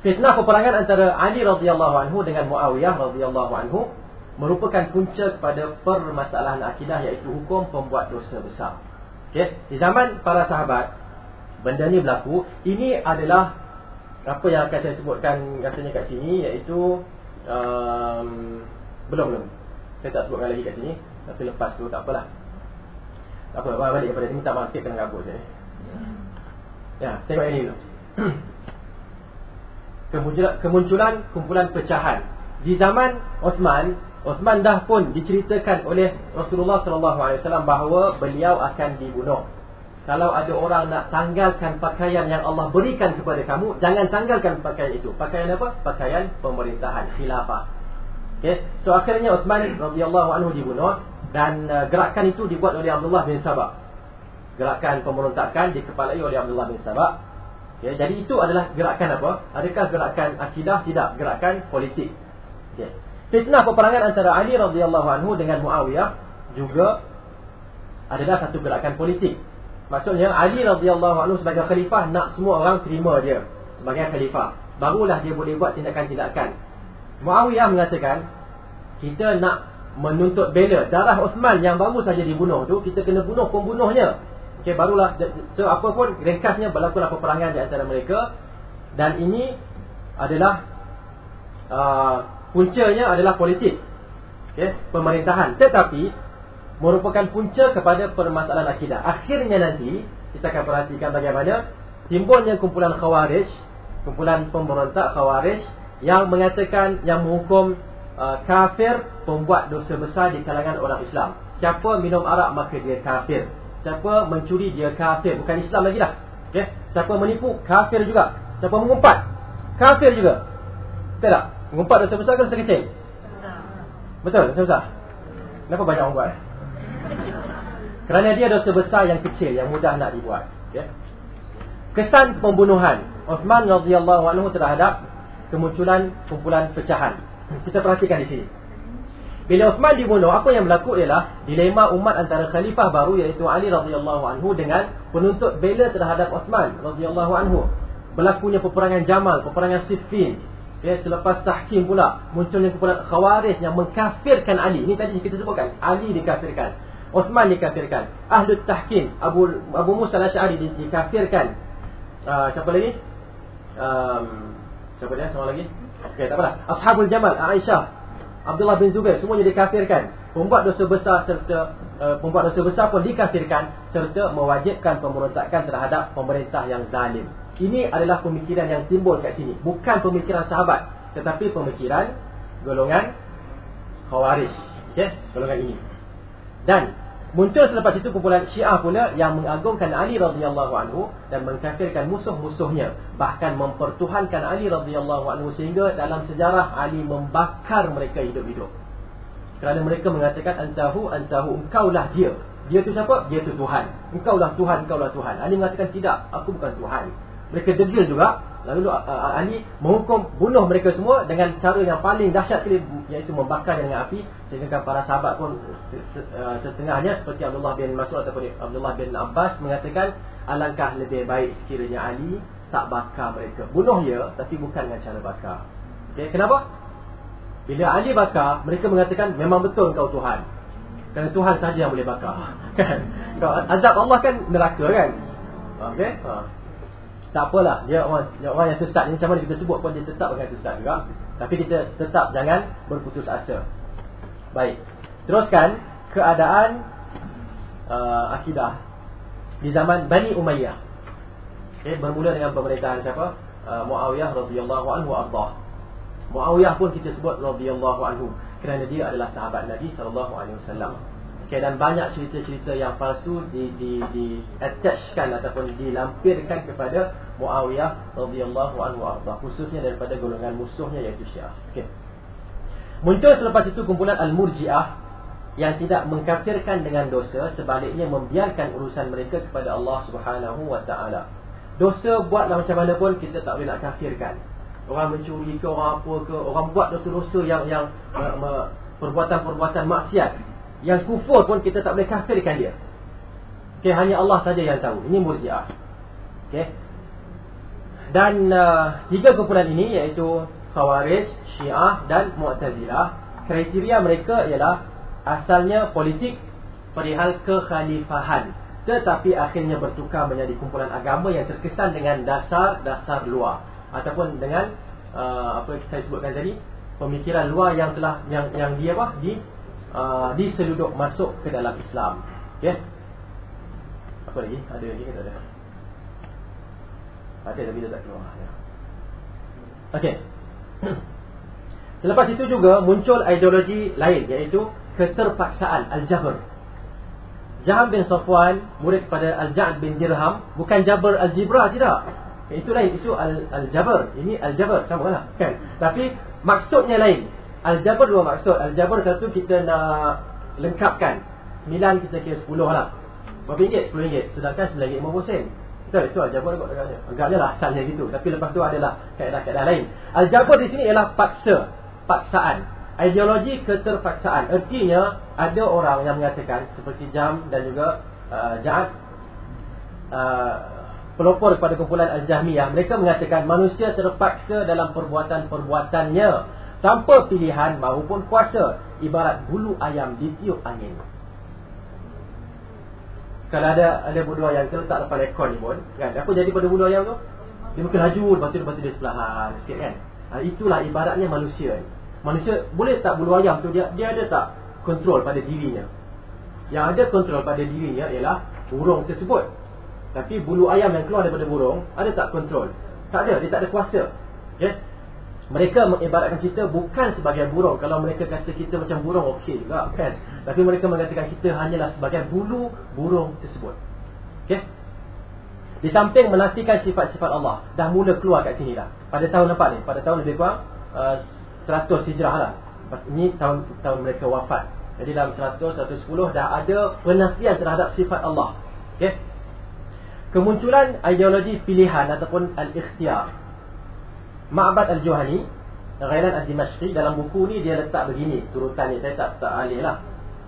Fitnah peperangan antara Ali radhiyallahu anhu dengan Muawiyah radhiyallahu anhu merupakan punca kepada permasalahan akidah iaitu hukum pembuat dosa besar. Okey, di zaman para sahabat benda ni berlaku, ini adalah apa yang akan saya sebutkan katanya kat sini iaitu um, belum belum. Saya tak sebutkan lagi kat sini, tapi lepas tu tak apalah. Tak apa, balik kepada sini minta maaf sikit kena gabut saya. Ya, tengok ini dulu. (clears throat) kemunculan kumpulan pecahan. Di zaman Osman, Osman dah pun diceritakan oleh Rasulullah wasallam bahawa beliau akan dibunuh. kalau ada orang nak tanggalkan pakaian yang Allah berikan kepada kamu, jangan tanggalkan pakaian itu. Pakaian apa? Pakaian pemerintahan, khilafah. Okay. So akhirnya Uthman radhiyallahu anhu dibunuh dan uh, gerakan itu dibuat oleh Abdullah bin Sabah. Gerakan pemberontakan dikepalai oleh Abdullah bin Sabah. Okay. Jadi itu adalah gerakan apa? Adakah gerakan akidah? Tidak, gerakan politik. Okay. Fitnah peperangan antara Ali radhiyallahu anhu dengan Muawiyah juga adalah satu gerakan politik. Maksudnya Ali radhiyallahu anhu sebagai khalifah nak semua orang terima dia sebagai khalifah. Barulah dia boleh buat tindakan-tindakan. Muawiyah mengatakan kita nak menuntut bela darah Osman yang baru saja dibunuh tu kita kena bunuh pembunuhnya. Okey barulah so apa pun ringkasnya berlakulah peperangan di antara mereka dan ini adalah uh, puncanya adalah politik. Okey pemerintahan tetapi merupakan punca kepada permasalahan akidah. Akhirnya nanti kita akan perhatikan bagaimana timbulnya kumpulan khawarij, kumpulan pemberontak khawarij yang mengatakan yang menghukum uh, kafir pembuat dosa besar di kalangan orang Islam. Siapa minum arak maka dia kafir. Siapa mencuri dia kafir. Bukan Islam lagi dah. Okay? Siapa menipu kafir juga. Siapa mengumpat kafir juga. Betul tak? Mengumpat dosa besar ke dosa kecil? Betul, dosa besar. Kenapa banyak orang buat? Kerana dia dosa besar yang kecil yang mudah nak dibuat. Ya. Kesan pembunuhan Uthman radhiyallahu anhu terhadap kemunculan kumpulan pecahan. Kita perhatikan di sini. Bila Uthman dibunuh, apa yang berlaku ialah dilema umat antara khalifah baru iaitu Ali radhiyallahu anhu dengan penuntut bela terhadap Uthman radhiyallahu anhu. Berlakunya peperangan Jamal, peperangan Siffin. Ya, selepas tahkim pula munculnya kumpulan khawarij yang mengkafirkan Ali. Ini tadi kita sebutkan, Ali dikafirkan. Osman dikafirkan. Ahlul Tahkim Abu Abu Musa Al-Asy'ari dikafirkan. Uh, siapa lagi? Um, siapa dia? Siapa lagi? Okey, tak apalah. Ashabul Jamal, Aisyah, Abdullah bin Zubair semuanya dikafirkan. Pembuat dosa besar serta uh, pembuat dosa besar pun dikafirkan serta mewajibkan pemberontakan terhadap pemerintah yang zalim. Ini adalah pemikiran yang timbul kat sini. Bukan pemikiran sahabat, tetapi pemikiran golongan Khawarij. Okey, golongan ini. Dan Muncul selepas itu kumpulan Syiah pula yang mengagungkan Ali radhiyallahu anhu dan mengkafirkan musuh-musuhnya, bahkan mempertuhankan Ali radhiyallahu anhu sehingga dalam sejarah Ali membakar mereka hidup-hidup. Kerana mereka mengatakan antahu antahu engkaulah dia. Dia tu siapa? Dia tu Tuhan. Engkaulah Tuhan, engkaulah Tuhan. Ali mengatakan tidak, aku bukan Tuhan. Mereka degil juga Lalu uh, uh, Ali menghukum bunuh mereka semua dengan cara yang paling dahsyat sekali iaitu membakar dengan api sehingga para sahabat pun uh, setengahnya seperti Abdullah bin Mas'ud ataupun Abdullah bin Abbas mengatakan alangkah lebih baik sekiranya Ali tak bakar mereka. Bunuh ya tapi bukan dengan cara bakar. Okay, kenapa? Bila Ali bakar, mereka mengatakan memang betul kau Tuhan. Kerana Tuhan saja yang boleh bakar. (laughs) Kan? Azab Allah kan neraka kan? Okey? Ha. Tak apalah dia orang dia orang yang sesat macam mana kita sebut pun dia tetap akan sesat juga. Tapi kita tetap jangan berputus asa. Baik. Teruskan keadaan uh, akidah di zaman Bani Umayyah. Okay, bermula dengan pemerintahan siapa? Uh, Muawiyah radhiyallahu anhu ardah. Muawiyah pun kita sebut radhiyallahu anhu kerana dia adalah sahabat Nabi sallallahu alaihi wasallam. Okay, dan banyak cerita-cerita yang palsu di di di attachkan ataupun dilampirkan kepada Muawiyah radhiyallahu anhu arda khususnya daripada golongan musuhnya iaitu Syiah. Okey. Muncul selepas itu kumpulan Al-Murji'ah yang tidak mengkafirkan dengan dosa sebaliknya membiarkan urusan mereka kepada Allah Subhanahu wa taala. Dosa buatlah macam mana pun kita tak boleh nak kafirkan. Orang mencuri ke orang apa ke orang buat dosa-dosa yang yang perbuatan-perbuatan maksiat yang kufur pun kita tak boleh kafirkan dia. Okey, hanya Allah saja yang tahu. Ini murjiah. Okey. Dan uh, tiga kumpulan ini iaitu Khawarij, Syiah dan Mu'tazilah, kriteria mereka ialah asalnya politik perihal kekhalifahan, tetapi akhirnya bertukar menjadi kumpulan agama yang terkesan dengan dasar-dasar luar ataupun dengan uh, apa yang saya sebutkan tadi, pemikiran luar yang telah yang yang dia apa? di uh, diseluduk masuk ke dalam Islam. Okey. Apa lagi? Ada lagi ke tak ada? Ada tapi dia tak keluar. Ya. Okey. (clears throat) Selepas itu juga muncul ideologi lain iaitu keterpaksaan al-jabr. Jaham bin Safwan murid kepada Al-Ja'ad bin Dirham bukan Jabr Al-Jibra tidak. Itu lain, itu Al-Jabr. Ini Al-Jabr sama lah kan. Tapi maksudnya lain. Al-Jabr dua maksud. Al-Jabr satu kita nak lengkapkan. 9 kita kira 10 lah. Berapa ringgit? 10 ringgit. Sedangkan 9 ringgit 50 sen. Betul, itu Al-Jabr agaknya. Agaknya lah asalnya gitu. Tapi lepas tu adalah kaedah-kaedah lain. Al-Jabr di sini ialah paksa. Paksaan ideologi keterpaksaan Artinya ada orang yang mengatakan Seperti Jam dan juga uh, Ja'ad uh, Pelopor kepada kumpulan Al-Jahmiyah Mereka mengatakan manusia terpaksa dalam perbuatan-perbuatannya Tanpa pilihan maupun kuasa Ibarat bulu ayam ditiup angin Kalau ada ada bulu ayam terletak depan ekor ni pun kan? Apa jadi pada bulu ayam tu? Dia mungkin laju Lepas tu, lepas tu dia sebelahan sikit kan? Uh, itulah ibaratnya manusia ni Manusia boleh tak bulu ayam tu dia dia ada tak kontrol pada dirinya. Yang ada kontrol pada dirinya ialah burung tersebut. Tapi bulu ayam yang keluar daripada burung ada tak kontrol? Tak ada, dia tak ada kuasa. Okay? Mereka mengibaratkan kita bukan sebagai burung. Kalau mereka kata kita macam burung okey juga kan. Tapi mereka mengatakan kita hanyalah sebagai bulu burung tersebut. Okey? Di samping menafikan sifat-sifat Allah dah mula keluar kat sini dah. Pada tahun apa ni? Pada tahun lebih kurang uh, 100 hijrah lah Ini tahun tahun mereka wafat Jadi dalam 100, 110 dah ada penafian terhadap sifat Allah okay? Kemunculan ideologi pilihan ataupun al-ikhtiar Ma'bad al-Juhani Ghailan al-Dimashqi Dalam buku ni dia letak begini Turutan ni. Saya tak, tak alih lah.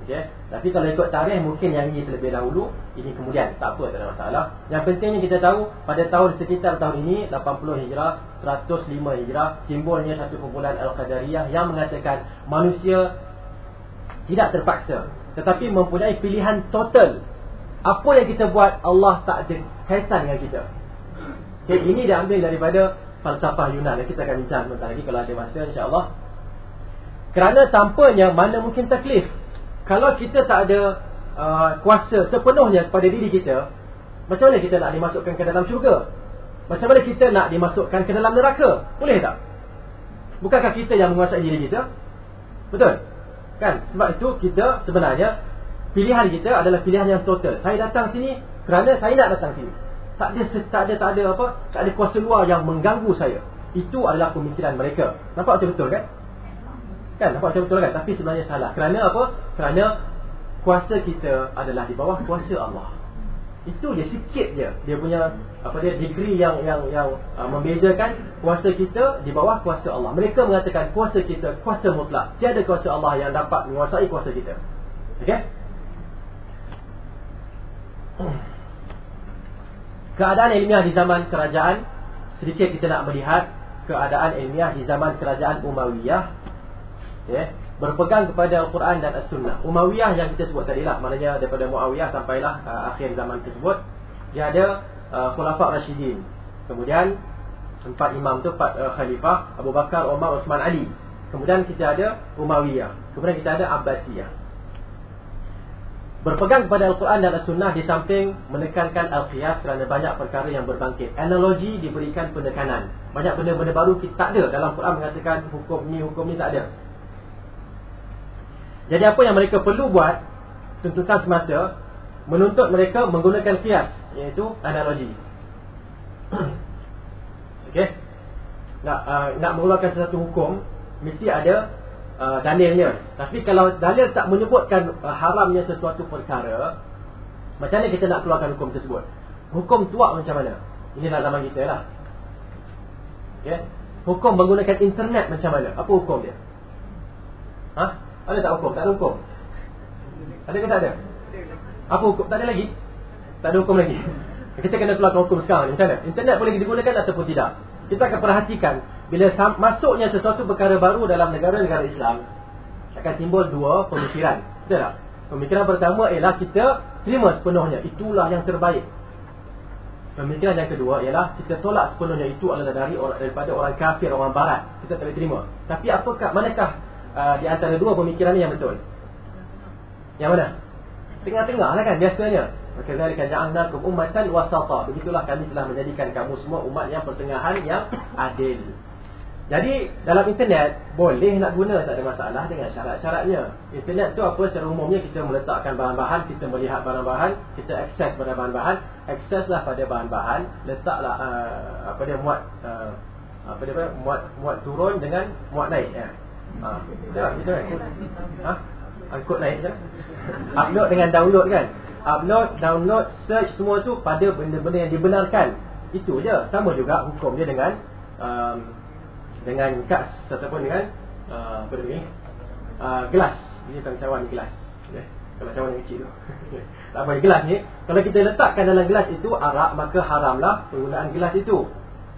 Okay? Tapi kalau ikut tarikh mungkin yang ini terlebih dahulu Ini kemudian. Tak apa tak ada masalah. Yang pentingnya kita tahu pada tahun sekitar tahun ini 80 hijrah 105 hijrah Timbulnya satu kumpulan Al-Qadariyah Yang mengatakan manusia tidak terpaksa Tetapi mempunyai pilihan total. Apa yang kita buat Allah tak ada kaitan dengan kita. Okay, Ini diambil daripada falsafah Yunan Kita akan bincang sebentar lagi kalau ada masa insyaAllah Kerana tanpanya mana mungkin taklif kalau kita tak ada uh, kuasa sepenuhnya kepada diri kita, macam mana kita nak dimasukkan ke dalam syurga? Macam mana kita nak dimasukkan ke dalam neraka? Boleh tak? Bukankah kita yang menguasai diri kita? Betul? Kan? Sebab itu kita sebenarnya pilihan kita adalah pilihan yang total. Saya datang sini kerana saya nak datang sini. Tak ada tak ada tak ada apa? Tak ada kuasa luar yang mengganggu saya. Itu adalah pemikiran mereka. Nampak betul-betul kan? Kan nampak macam betul kan Tapi sebenarnya salah Kerana apa Kerana Kuasa kita adalah di bawah kuasa Allah Itu dia sikit je Dia punya Apa dia Degree yang yang yang uh, Membezakan Kuasa kita Di bawah kuasa Allah Mereka mengatakan Kuasa kita Kuasa mutlak Tiada kuasa Allah yang dapat Menguasai kuasa kita Okay (clears throat) Keadaan ilmiah di zaman kerajaan Sedikit kita nak melihat Keadaan ilmiah di zaman kerajaan Umayyah ya, berpegang kepada Al-Quran dan As-Sunnah. Umayyah yang kita sebut tadi lah, maknanya daripada Muawiyah sampailah uh, akhir zaman tersebut, dia ada uh, Khulafah Rashidin. Kemudian empat imam tu, empat uh, khalifah, Abu Bakar, Umar, Osman, Ali. Kemudian kita ada Umayyah. Kemudian kita ada Abbasiyah. Berpegang kepada Al-Quran dan As-Sunnah di samping menekankan Al-Qiyas kerana banyak perkara yang berbangkit. Analogi diberikan penekanan. Banyak benda-benda baru kita tak ada. Dalam Quran mengatakan hukum ni, hukum ni tak ada. Jadi apa yang mereka perlu buat tuntutan semasa menuntut mereka menggunakan kias iaitu analogi. (clears throat) Okey. Nak uh, nak mengeluarkan sesuatu hukum mesti ada uh, dalilnya. Tapi kalau dalil tak menyebutkan uh, haramnya sesuatu perkara, macam mana kita nak keluarkan hukum tersebut? Hukum tuak macam mana? Inilah zaman kita lah. Okey. Hukum menggunakan internet macam mana? Apa hukum dia? Ha? Ada tak hukum? Tak ada hukum. Ada ke tak ada? Apa hukum? Tak ada lagi? Tak ada hukum lagi. Kita kena keluarkan hukum sekarang ni. Macam mana? Internet boleh digunakan ataupun tidak? Kita akan perhatikan bila masuknya sesuatu perkara baru dalam negara-negara Islam akan timbul dua pemikiran. Betul tak? Pemikiran pertama ialah kita terima sepenuhnya. Itulah yang terbaik. Pemikiran yang kedua ialah kita tolak sepenuhnya itu adalah dari orang daripada orang kafir, orang barat. Kita tak boleh terima. Tapi apakah manakah uh, di antara dua pemikiran ni yang betul. Yang mana? Tengah-tengah lah kan biasanya. Makadzalika ja'alnakum ummatan wasata. Begitulah kami telah menjadikan kamu semua umat yang pertengahan yang adil. Jadi dalam internet boleh nak guna tak ada masalah dengan syarat-syaratnya. Internet tu apa secara umumnya kita meletakkan bahan-bahan, kita melihat bahan-bahan, kita akses pada bahan-bahan, akseslah pada bahan-bahan, letaklah uh, apa dia muat uh, apa dia muat muat turun dengan muat naik ya. Ha, kita kita ha? Angkut naik je. Upload dengan download kan. Upload, download, search semua tu pada benda-benda yang dibenarkan. Itu je. Sama juga hukum dia dengan um, dengan kas ataupun dengan uh, apa ni? Uh, gelas. Ini tentang cawan gelas. Okay. kalau cawan yang kecil tu. (laughs) Tak apa gelas ni. Kalau kita letakkan dalam gelas itu arak maka haramlah penggunaan gelas itu.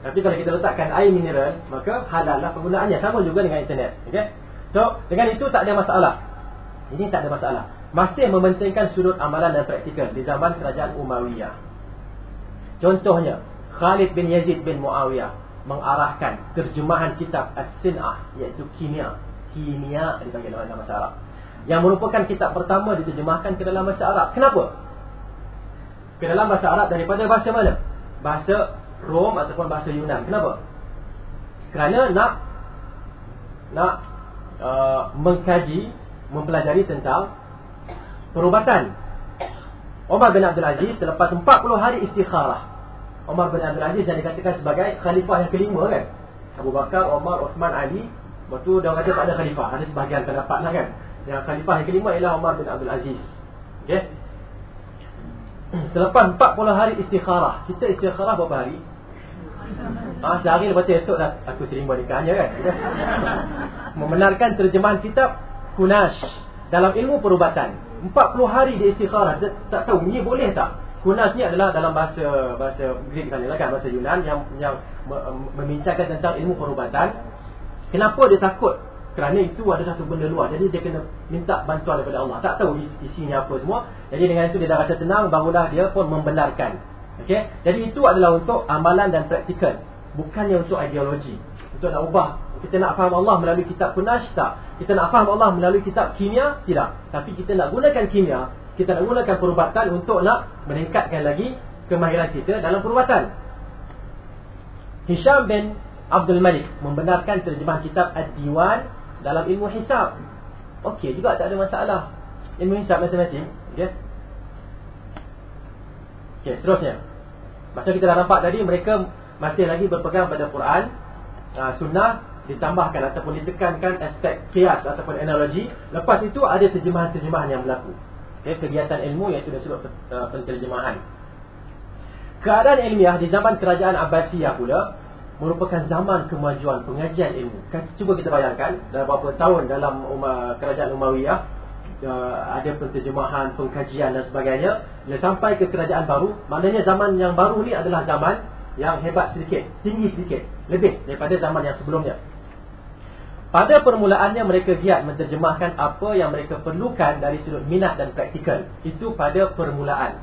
Tapi kalau kita letakkan air mineral maka halallah penggunaannya. Sama juga dengan internet. Okay. so dengan itu tak ada masalah. Ini tak ada masalah masih mementingkan sudut amalan dan praktikal di zaman kerajaan Umayyah contohnya Khalid bin Yazid bin Muawiyah mengarahkan terjemahan kitab As-Sin'ah iaitu kimia. Kimia dipanggil dalam bahasa Arab. Yang merupakan kitab pertama diterjemahkan ke dalam bahasa Arab. Kenapa? Ke dalam bahasa Arab daripada bahasa mana? Bahasa Rom ataupun bahasa Yunan. Kenapa? Kerana nak nak uh, mengkaji, mempelajari tentang perubatan. Omar bin Abdul Aziz selepas 40 hari istikharah. Umar bin Abdul Aziz yang dikatakan sebagai khalifah yang kelima kan? Abu Bakar, Umar, Osman, Ali. Lepas tu dia kata tak ada khalifah. Ada sebahagian terdapat lah kan? Yang khalifah yang kelima ialah Umar bin Abdul Aziz. Okay (clears throat) Selepas 40 hari istikharah Kita istikharah berapa hari? Ah, sehari lepas tu esok dah Aku terima nikahnya kan? (laughs) Membenarkan terjemahan kitab Kunash Dalam ilmu perubatan 40 hari di istikharah Tak tahu ni boleh tak? Kunas ni adalah dalam bahasa bahasa Greek sana lah kan bahasa Yunan yang yang membincangkan tentang ilmu perubatan. Kenapa dia takut? Kerana itu ada satu benda luar. Jadi dia kena minta bantuan daripada Allah. Tak tahu isinya apa semua. Jadi dengan itu dia dah rasa tenang barulah dia pun membenarkan. Okey. Jadi itu adalah untuk amalan dan praktikal, bukannya untuk ideologi. Untuk nak ubah kita nak faham Allah melalui kitab Kunas tak? Kita nak faham Allah melalui kitab kimia? Tidak. Tapi kita nak gunakan kimia kita nak gunakan perubatan untuk nak meningkatkan lagi kemahiran kita dalam perubatan. Hisham bin Abdul Malik membenarkan terjemah kitab Ad-Diwan dalam ilmu hisab. Okey juga tak ada masalah. Ilmu hisab matematik, okey. Okey, seterusnya. Macam kita dah nampak tadi mereka masih lagi berpegang pada Quran, uh, sunnah ditambahkan ataupun ditekankan aspek kias ataupun analogi. Lepas itu ada terjemahan-terjemahan yang berlaku okay, kegiatan ilmu iaitu disebut uh, penterjemahan. Keadaan ilmiah di zaman kerajaan Abbasiyah pula merupakan zaman kemajuan pengajian ilmu. Kan, cuba kita bayangkan dalam beberapa tahun dalam umar, kerajaan Umayyah uh, ada penterjemahan, pengkajian dan sebagainya. Bila sampai ke kerajaan baru, maknanya zaman yang baru ni adalah zaman yang hebat sedikit, tinggi sedikit, lebih daripada zaman yang sebelumnya. Pada permulaannya mereka giat menterjemahkan apa yang mereka perlukan dari sudut minat dan praktikal. Itu pada permulaan.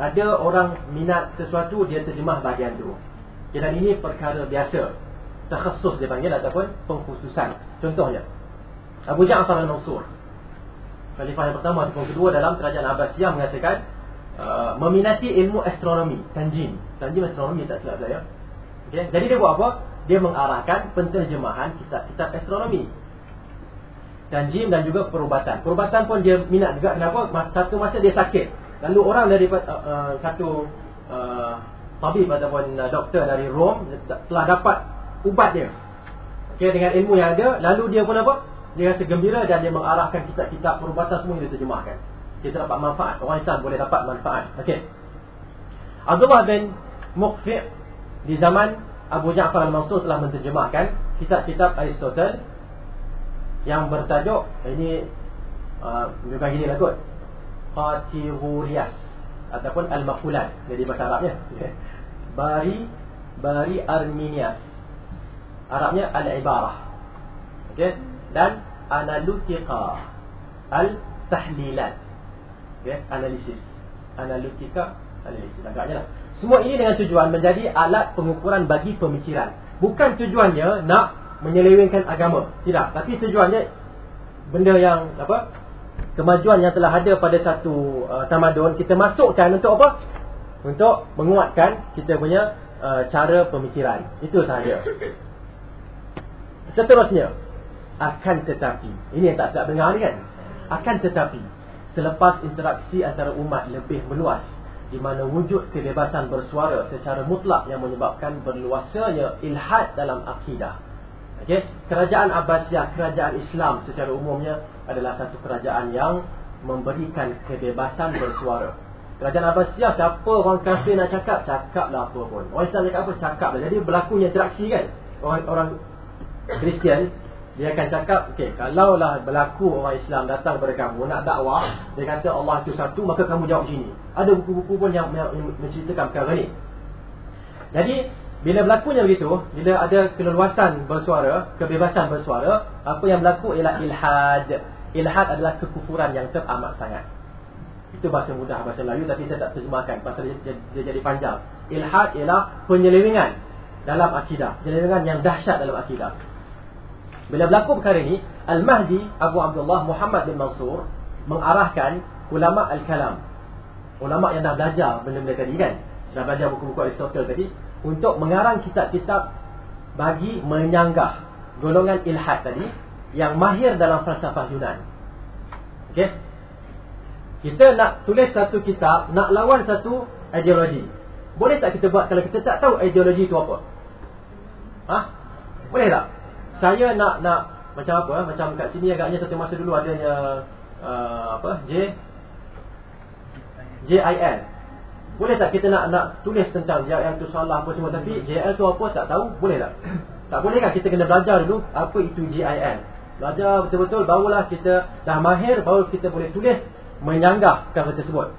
Ada orang minat sesuatu, dia terjemah bahagian itu. Dan ini perkara biasa. Terkhusus dia panggil ataupun pengkhususan. Contohnya, Abu Ja'far al-Mansur. Khalifah yang pertama ataupun kedua dalam kerajaan Abbasiyah mengatakan uh, meminati ilmu astronomi, tanjim. Tanjim astronomi tak silap saya. Okay. Jadi dia buat apa? Dia mengarahkan penterjemahan kitab-kitab astronomi dan jim dan juga perubatan. Perubatan pun dia minat juga kenapa? Satu masa dia sakit. Lalu orang dari uh, uh, satu uh, tabib ataupun uh, doktor dari Rom telah dapat ubat dia. Okay, dengan ilmu yang ada, lalu dia pun apa? Dia rasa gembira dan dia mengarahkan kitab-kitab perubatan semua yang diterjemahkan. Kita dapat manfaat. Orang Islam boleh dapat manfaat. Okey. Abdullah bin Muqfi' di zaman Abu Ja'far al-Mansur telah menterjemahkan kitab-kitab Aristotle yang bertajuk ini uh, bukan gini lah kot Qatirurias ataupun Al-Maqulat. Jadi bahasa Arabnya Bari Bari Arminias. Arabnya Al-Ibarah. Okay? dan Analutika Al-Tahlilat. Okay? Analisis. Analutika Analisis. Agaknya lah semua ini dengan tujuan menjadi alat pengukuran bagi pemikiran. Bukan tujuannya nak menyelewengkan agama. Tidak. Tapi tujuannya benda yang apa? Kemajuan yang telah ada pada satu uh, tamadun kita masukkan untuk apa? Untuk menguatkan kita punya uh, cara pemikiran. Itu sahaja. Seterusnya akan tetapi ini yang tak tak dengar kan akan tetapi selepas interaksi antara umat lebih meluas di mana wujud kebebasan bersuara secara mutlak yang menyebabkan berluasanya ilhad dalam akidah. Okey? Kerajaan Abbasiyah kerajaan Islam secara umumnya adalah satu kerajaan yang memberikan kebebasan bersuara. Kerajaan Abbasiyah siapa orang kafir nak cakap cakaplah apa pun. Orang Islam cakap apa cakaplah. Jadi berlakunya interaksi kan? Orang orang Kristian dia akan cakap okey kalaulah berlaku orang Islam datang kepada kamu nak dakwah dia kata Allah itu satu maka kamu jawab sini. Ada buku-buku pun yang, yang menceritakan perkara ni. Jadi bila berlakunya begitu bila ada keleluasan bersuara kebebasan bersuara apa yang berlaku ialah ilhad. Ilhad adalah kekufuran yang teramat sangat. Itu bahasa mudah bahasa Melayu tapi saya tak terjemahkan pasal dia, dia jadi panjang. Ilhad ialah penyelewengan dalam akidah. Penyelewengan yang dahsyat dalam akidah bila berlaku perkara ini, Al-Mahdi Abu Abdullah Muhammad bin Mansur mengarahkan ulama al-kalam. Ulama yang dah belajar benda-benda tadi kan? Dah belajar buku-buku Aristotle tadi untuk mengarang kitab-kitab bagi menyanggah golongan ilhad tadi yang mahir dalam falsafah Yunan. Okey? Kita nak tulis satu kitab, nak lawan satu ideologi. Boleh tak kita buat kalau kita tak tahu ideologi itu apa? Ha? Boleh tak? Saya nak nak macam apa macam kat sini agaknya satu masa dulu adanya uh, apa J? JIL boleh tak kita nak nak tulis tentang JIL tu salah apa semua? Tapi JIL tu apa tak tahu boleh tak? Tak boleh kan kita kena belajar dulu apa itu JIL belajar betul-betul barulah kita dah mahir baru kita boleh tulis menyanggah perkara tersebut.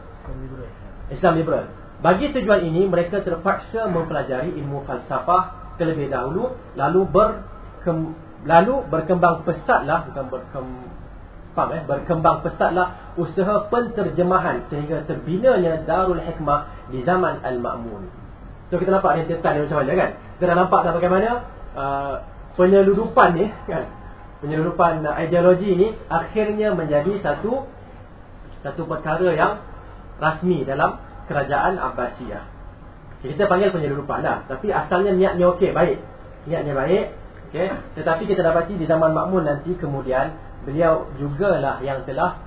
Islam liberal. Bagi tujuan ini mereka terpaksa mempelajari ilmu falsafah terlebih dahulu lalu ber kem, lalu berkembang pesatlah bukan berkem, faham, eh? berkembang pesatlah usaha penterjemahan sehingga terbinanya Darul Hikmah di zaman Al-Ma'mun. So kita nampak rentetan ni macam mana kan? Kita dah nampak dah bagaimana uh, penyeludupan ni kan? Penyeludupan uh, ideologi ni akhirnya menjadi satu satu perkara yang rasmi dalam kerajaan Abbasiyah. Kita panggil penyeludupan lah. Tapi asalnya niatnya okey, baik. Niatnya baik. Okay. Tetapi kita dapati di zaman makmun nanti kemudian beliau jugalah yang telah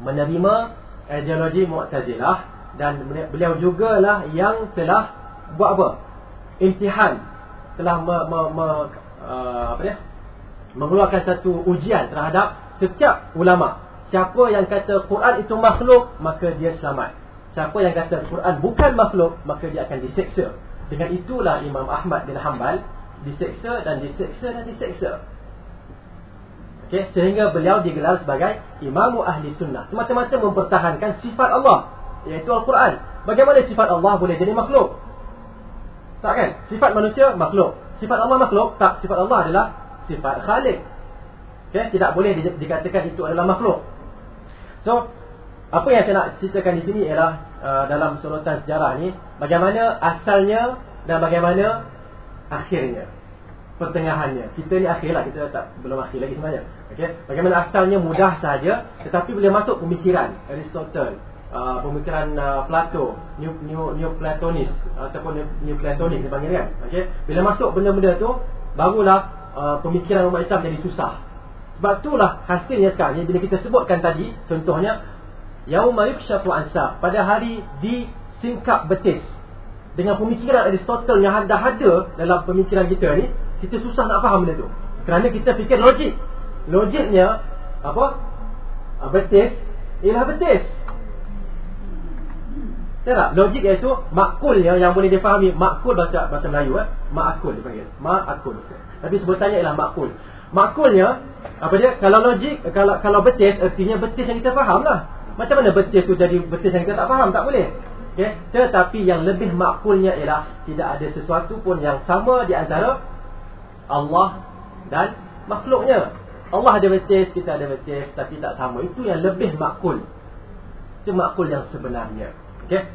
menerima ideologi Mu'tazilah dan beliau jugalah yang telah buat apa? Imtihan telah me, me, me, uh, apa dia? mengeluarkan satu ujian terhadap setiap ulama. Siapa yang kata Quran itu makhluk, maka dia selamat. Siapa yang kata Quran bukan makhluk, maka dia akan diseksa. Dengan itulah Imam Ahmad bin Hanbal diseksa dan diseksa dan diseksa. Okay, sehingga beliau digelar sebagai Imam Ahli Sunnah. Semata-mata mempertahankan sifat Allah, iaitu Al-Quran. Bagaimana sifat Allah boleh jadi makhluk? Tak kan? Sifat manusia makhluk. Sifat Allah makhluk? Tak. Sifat Allah adalah sifat Khalik. Okay, tidak boleh di dikatakan itu adalah makhluk. So, apa yang saya nak ceritakan di sini ialah uh, dalam sorotan sejarah ni, bagaimana asalnya dan bagaimana akhirnya pertengahannya. Kita ni akhirlah kita tak belum akhir lagi sebenarnya. Okey? Bagaimana asalnya? Mudah saja. Tetapi bila masuk pemikiran. Aristotle uh, pemikiran uh, Plato new new new platonis ataupun new, new platonik dia panggil kan? Okey? Bila masuk benda-benda tu barulah uh, pemikiran umat Islam jadi susah. Sebab itulah hasilnya sekarang bila kita sebutkan tadi contohnya yauma yukshafu ansa pada hari di singkap betis dengan pemikiran Aristotle yang dah ada dalam pemikiran kita ni kita susah nak faham benda tu. Kerana kita fikir logik. Logiknya apa? Betis ialah betis tak? Logik iaitu makulnya yang boleh difahami makul bahasa bahasa Melayu eh? Makul dipanggil makul. Tapi sebutannya ialah makul. Makulnya apa dia? Kalau logik kalau kalau betis artinya betis yang kita faham lah. Macam mana betis tu jadi betis yang kita tak faham? Tak boleh Okay? Tetapi yang lebih makulnya ialah tidak ada sesuatu pun yang sama di antara Allah dan makhluknya. Allah ada betis, kita ada betis tapi tak sama. Itu yang lebih makul. Itu makul yang sebenarnya. Okay?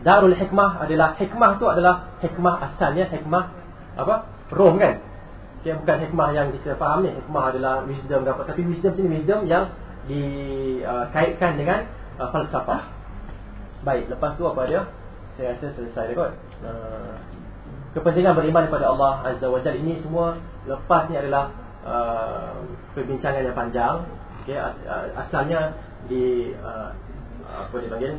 Darul hikmah adalah hikmah tu adalah hikmah asalnya hikmah apa? Rom kan? Okay, bukan hikmah yang kita faham ni. Hikmah adalah wisdom apa? Tapi wisdom sini wisdom yang dikaitkan uh, dengan uh, falsafah. Baik, lepas tu apa dia? Saya rasa selesai dah kot. Uh, kepentingan beriman kepada Allah Azza wa Jalla ini semua lepas ni adalah uh, perbincangan yang panjang. Okey, asalnya di uh, apa dipanggil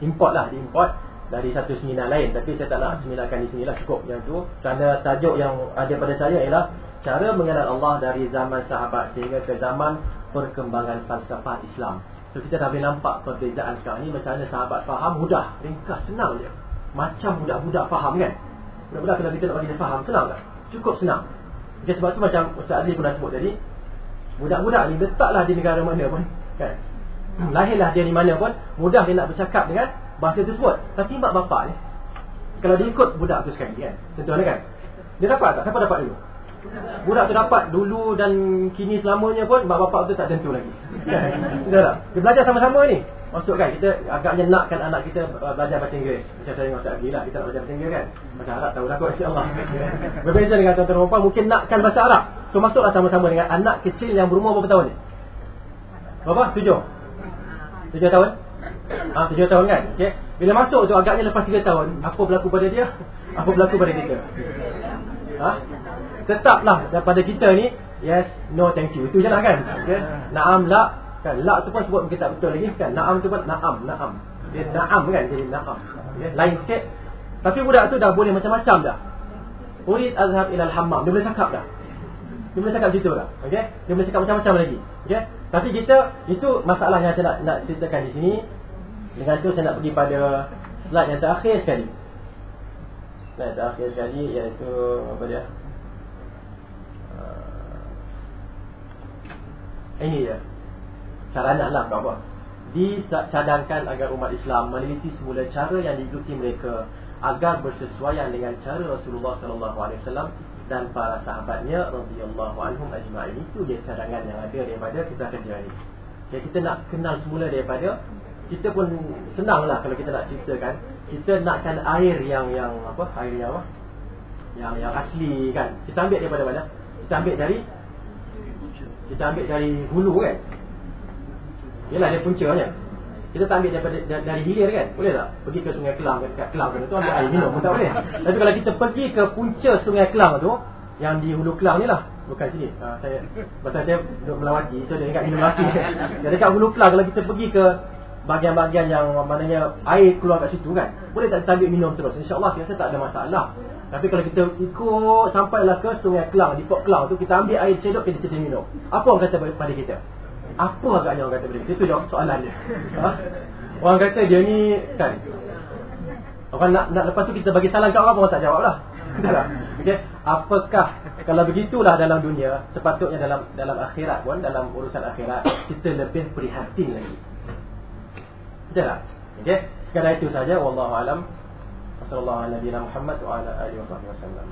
import lah, diimport dari satu seminar lain tapi saya tak nak seminarkan di sini lah cukup yang tu kerana tajuk yang ada pada saya ialah cara mengenal Allah dari zaman sahabat sehingga ke zaman perkembangan falsafah Islam so kita dah boleh nampak perbezaan sekarang ni macam mana sahabat faham mudah. Ringkas senang je. Macam budak-budak faham kan? Budak-budak kalau kita nak bagi dia faham senang tak? Cukup senang. Okay, sebab tu macam Ustaz Adli pun dah sebut tadi budak-budak ni letaklah di negara mana pun kan? (clears throat) Lahirlah dia di mana pun mudah dia nak bercakap dengan bahasa tersebut. Tapi mak bapak ni Kalau dia ikut budak tu sekali kan? Tentuan kan? Dia dapat tak? Siapa dapat dulu? Budak tu dapat dulu dan kini selamanya pun Mak bapak tu tak tentu lagi Betul tak? Dia belajar sama-sama ni Masuk kan kita agaknya nakkan anak kita belajar bahasa Inggeris Macam saya dengan Ustaz Abdi lah Kita nak belajar bahasa Inggeris kan Bahasa Arab tahu lah kot insyaAllah (laughs) Berbeza dengan tuan-tuan perempuan mungkin nakkan bahasa Arab So masuklah sama-sama dengan anak kecil yang berumur berapa tahun ni? Berapa? Tujuh? Tujuh tahun? Ah, tujuh tahun kan? Okay. Bila masuk tu agaknya lepas tiga tahun, apa berlaku pada dia? Apa berlaku pada kita? Ha? Tetaplah daripada kita ni, yes, no, thank you. Itu je lah kan? Okay. Naam, la. Kan? La tu pun sebut mungkin tak betul lagi. Kan? Naam tu pun naam, naam. Dia naam kan? Jadi naam. Okay. Lain sikit. Tapi budak tu dah boleh macam-macam dah. Urid azhab ilal hammam. Dia boleh cakap dah. Dia boleh cakap macam tu dah. Okay? Dia boleh cakap macam-macam lagi. Okay? Tapi kita, itu masalah yang saya nak, nak ceritakan di sini. Dengan tu saya nak pergi pada slide yang terakhir sekali. Slide terakhir sekali iaitu apa dia? Uh, ini dia. Cara nak lah apa? Dicadangkan agar umat Islam meneliti semula cara yang diikuti mereka agar bersesuaian dengan cara Rasulullah wasallam dan para sahabatnya radhiyallahu anhum ajma'in. Itu dia cadangan yang ada daripada kita kerja ini. Jadi kita nak kenal semula daripada kita pun senang lah kalau kita nak ceritakan kita nakkan air yang yang apa air yang apa yang yang asli kan kita ambil daripada mana kita ambil dari kita ambil dari hulu kan? Yalah dia puncanya kita tak ambil daripada dari hilir kan? Boleh tak? Pergi ke sungai kelang kat kelang kan tu ambil air minum pun tak boleh? Tapi kalau kita pergi ke punca sungai kelang tu yang di hulu kelang ni lah. Bukan sini. Ha, saya pasal saya duduk melawati so dia ingat minum mati jadi (laughs) kat hulu kelang kalau kita pergi ke bahagian-bahagian yang maknanya air keluar kat situ kan. Boleh tak ambil minum terus? Insyaallah saya tak ada masalah. Tapi kalau kita ikut sampailah ke sungai Kelang di Port Kelang tu kita ambil air cedok kita cedik minum. Apa orang kata pada kita? Apa agaknya orang kata pada kita? Itu jawab soalan dia ha? orang kata dia ni kan? Orang nak, nak lepas tu kita bagi salam kat orang orang tak jawab lah. (laughs) Okay. apakah kalau begitulah dalam dunia sepatutnya dalam dalam akhirat pun dalam urusan akhirat kita lebih prihatin lagi Betul tak? Okey. Sekadar itu saja wallahu alam. Wassallallahu ala nabiyina Muhammad wa ala alihi wasallam.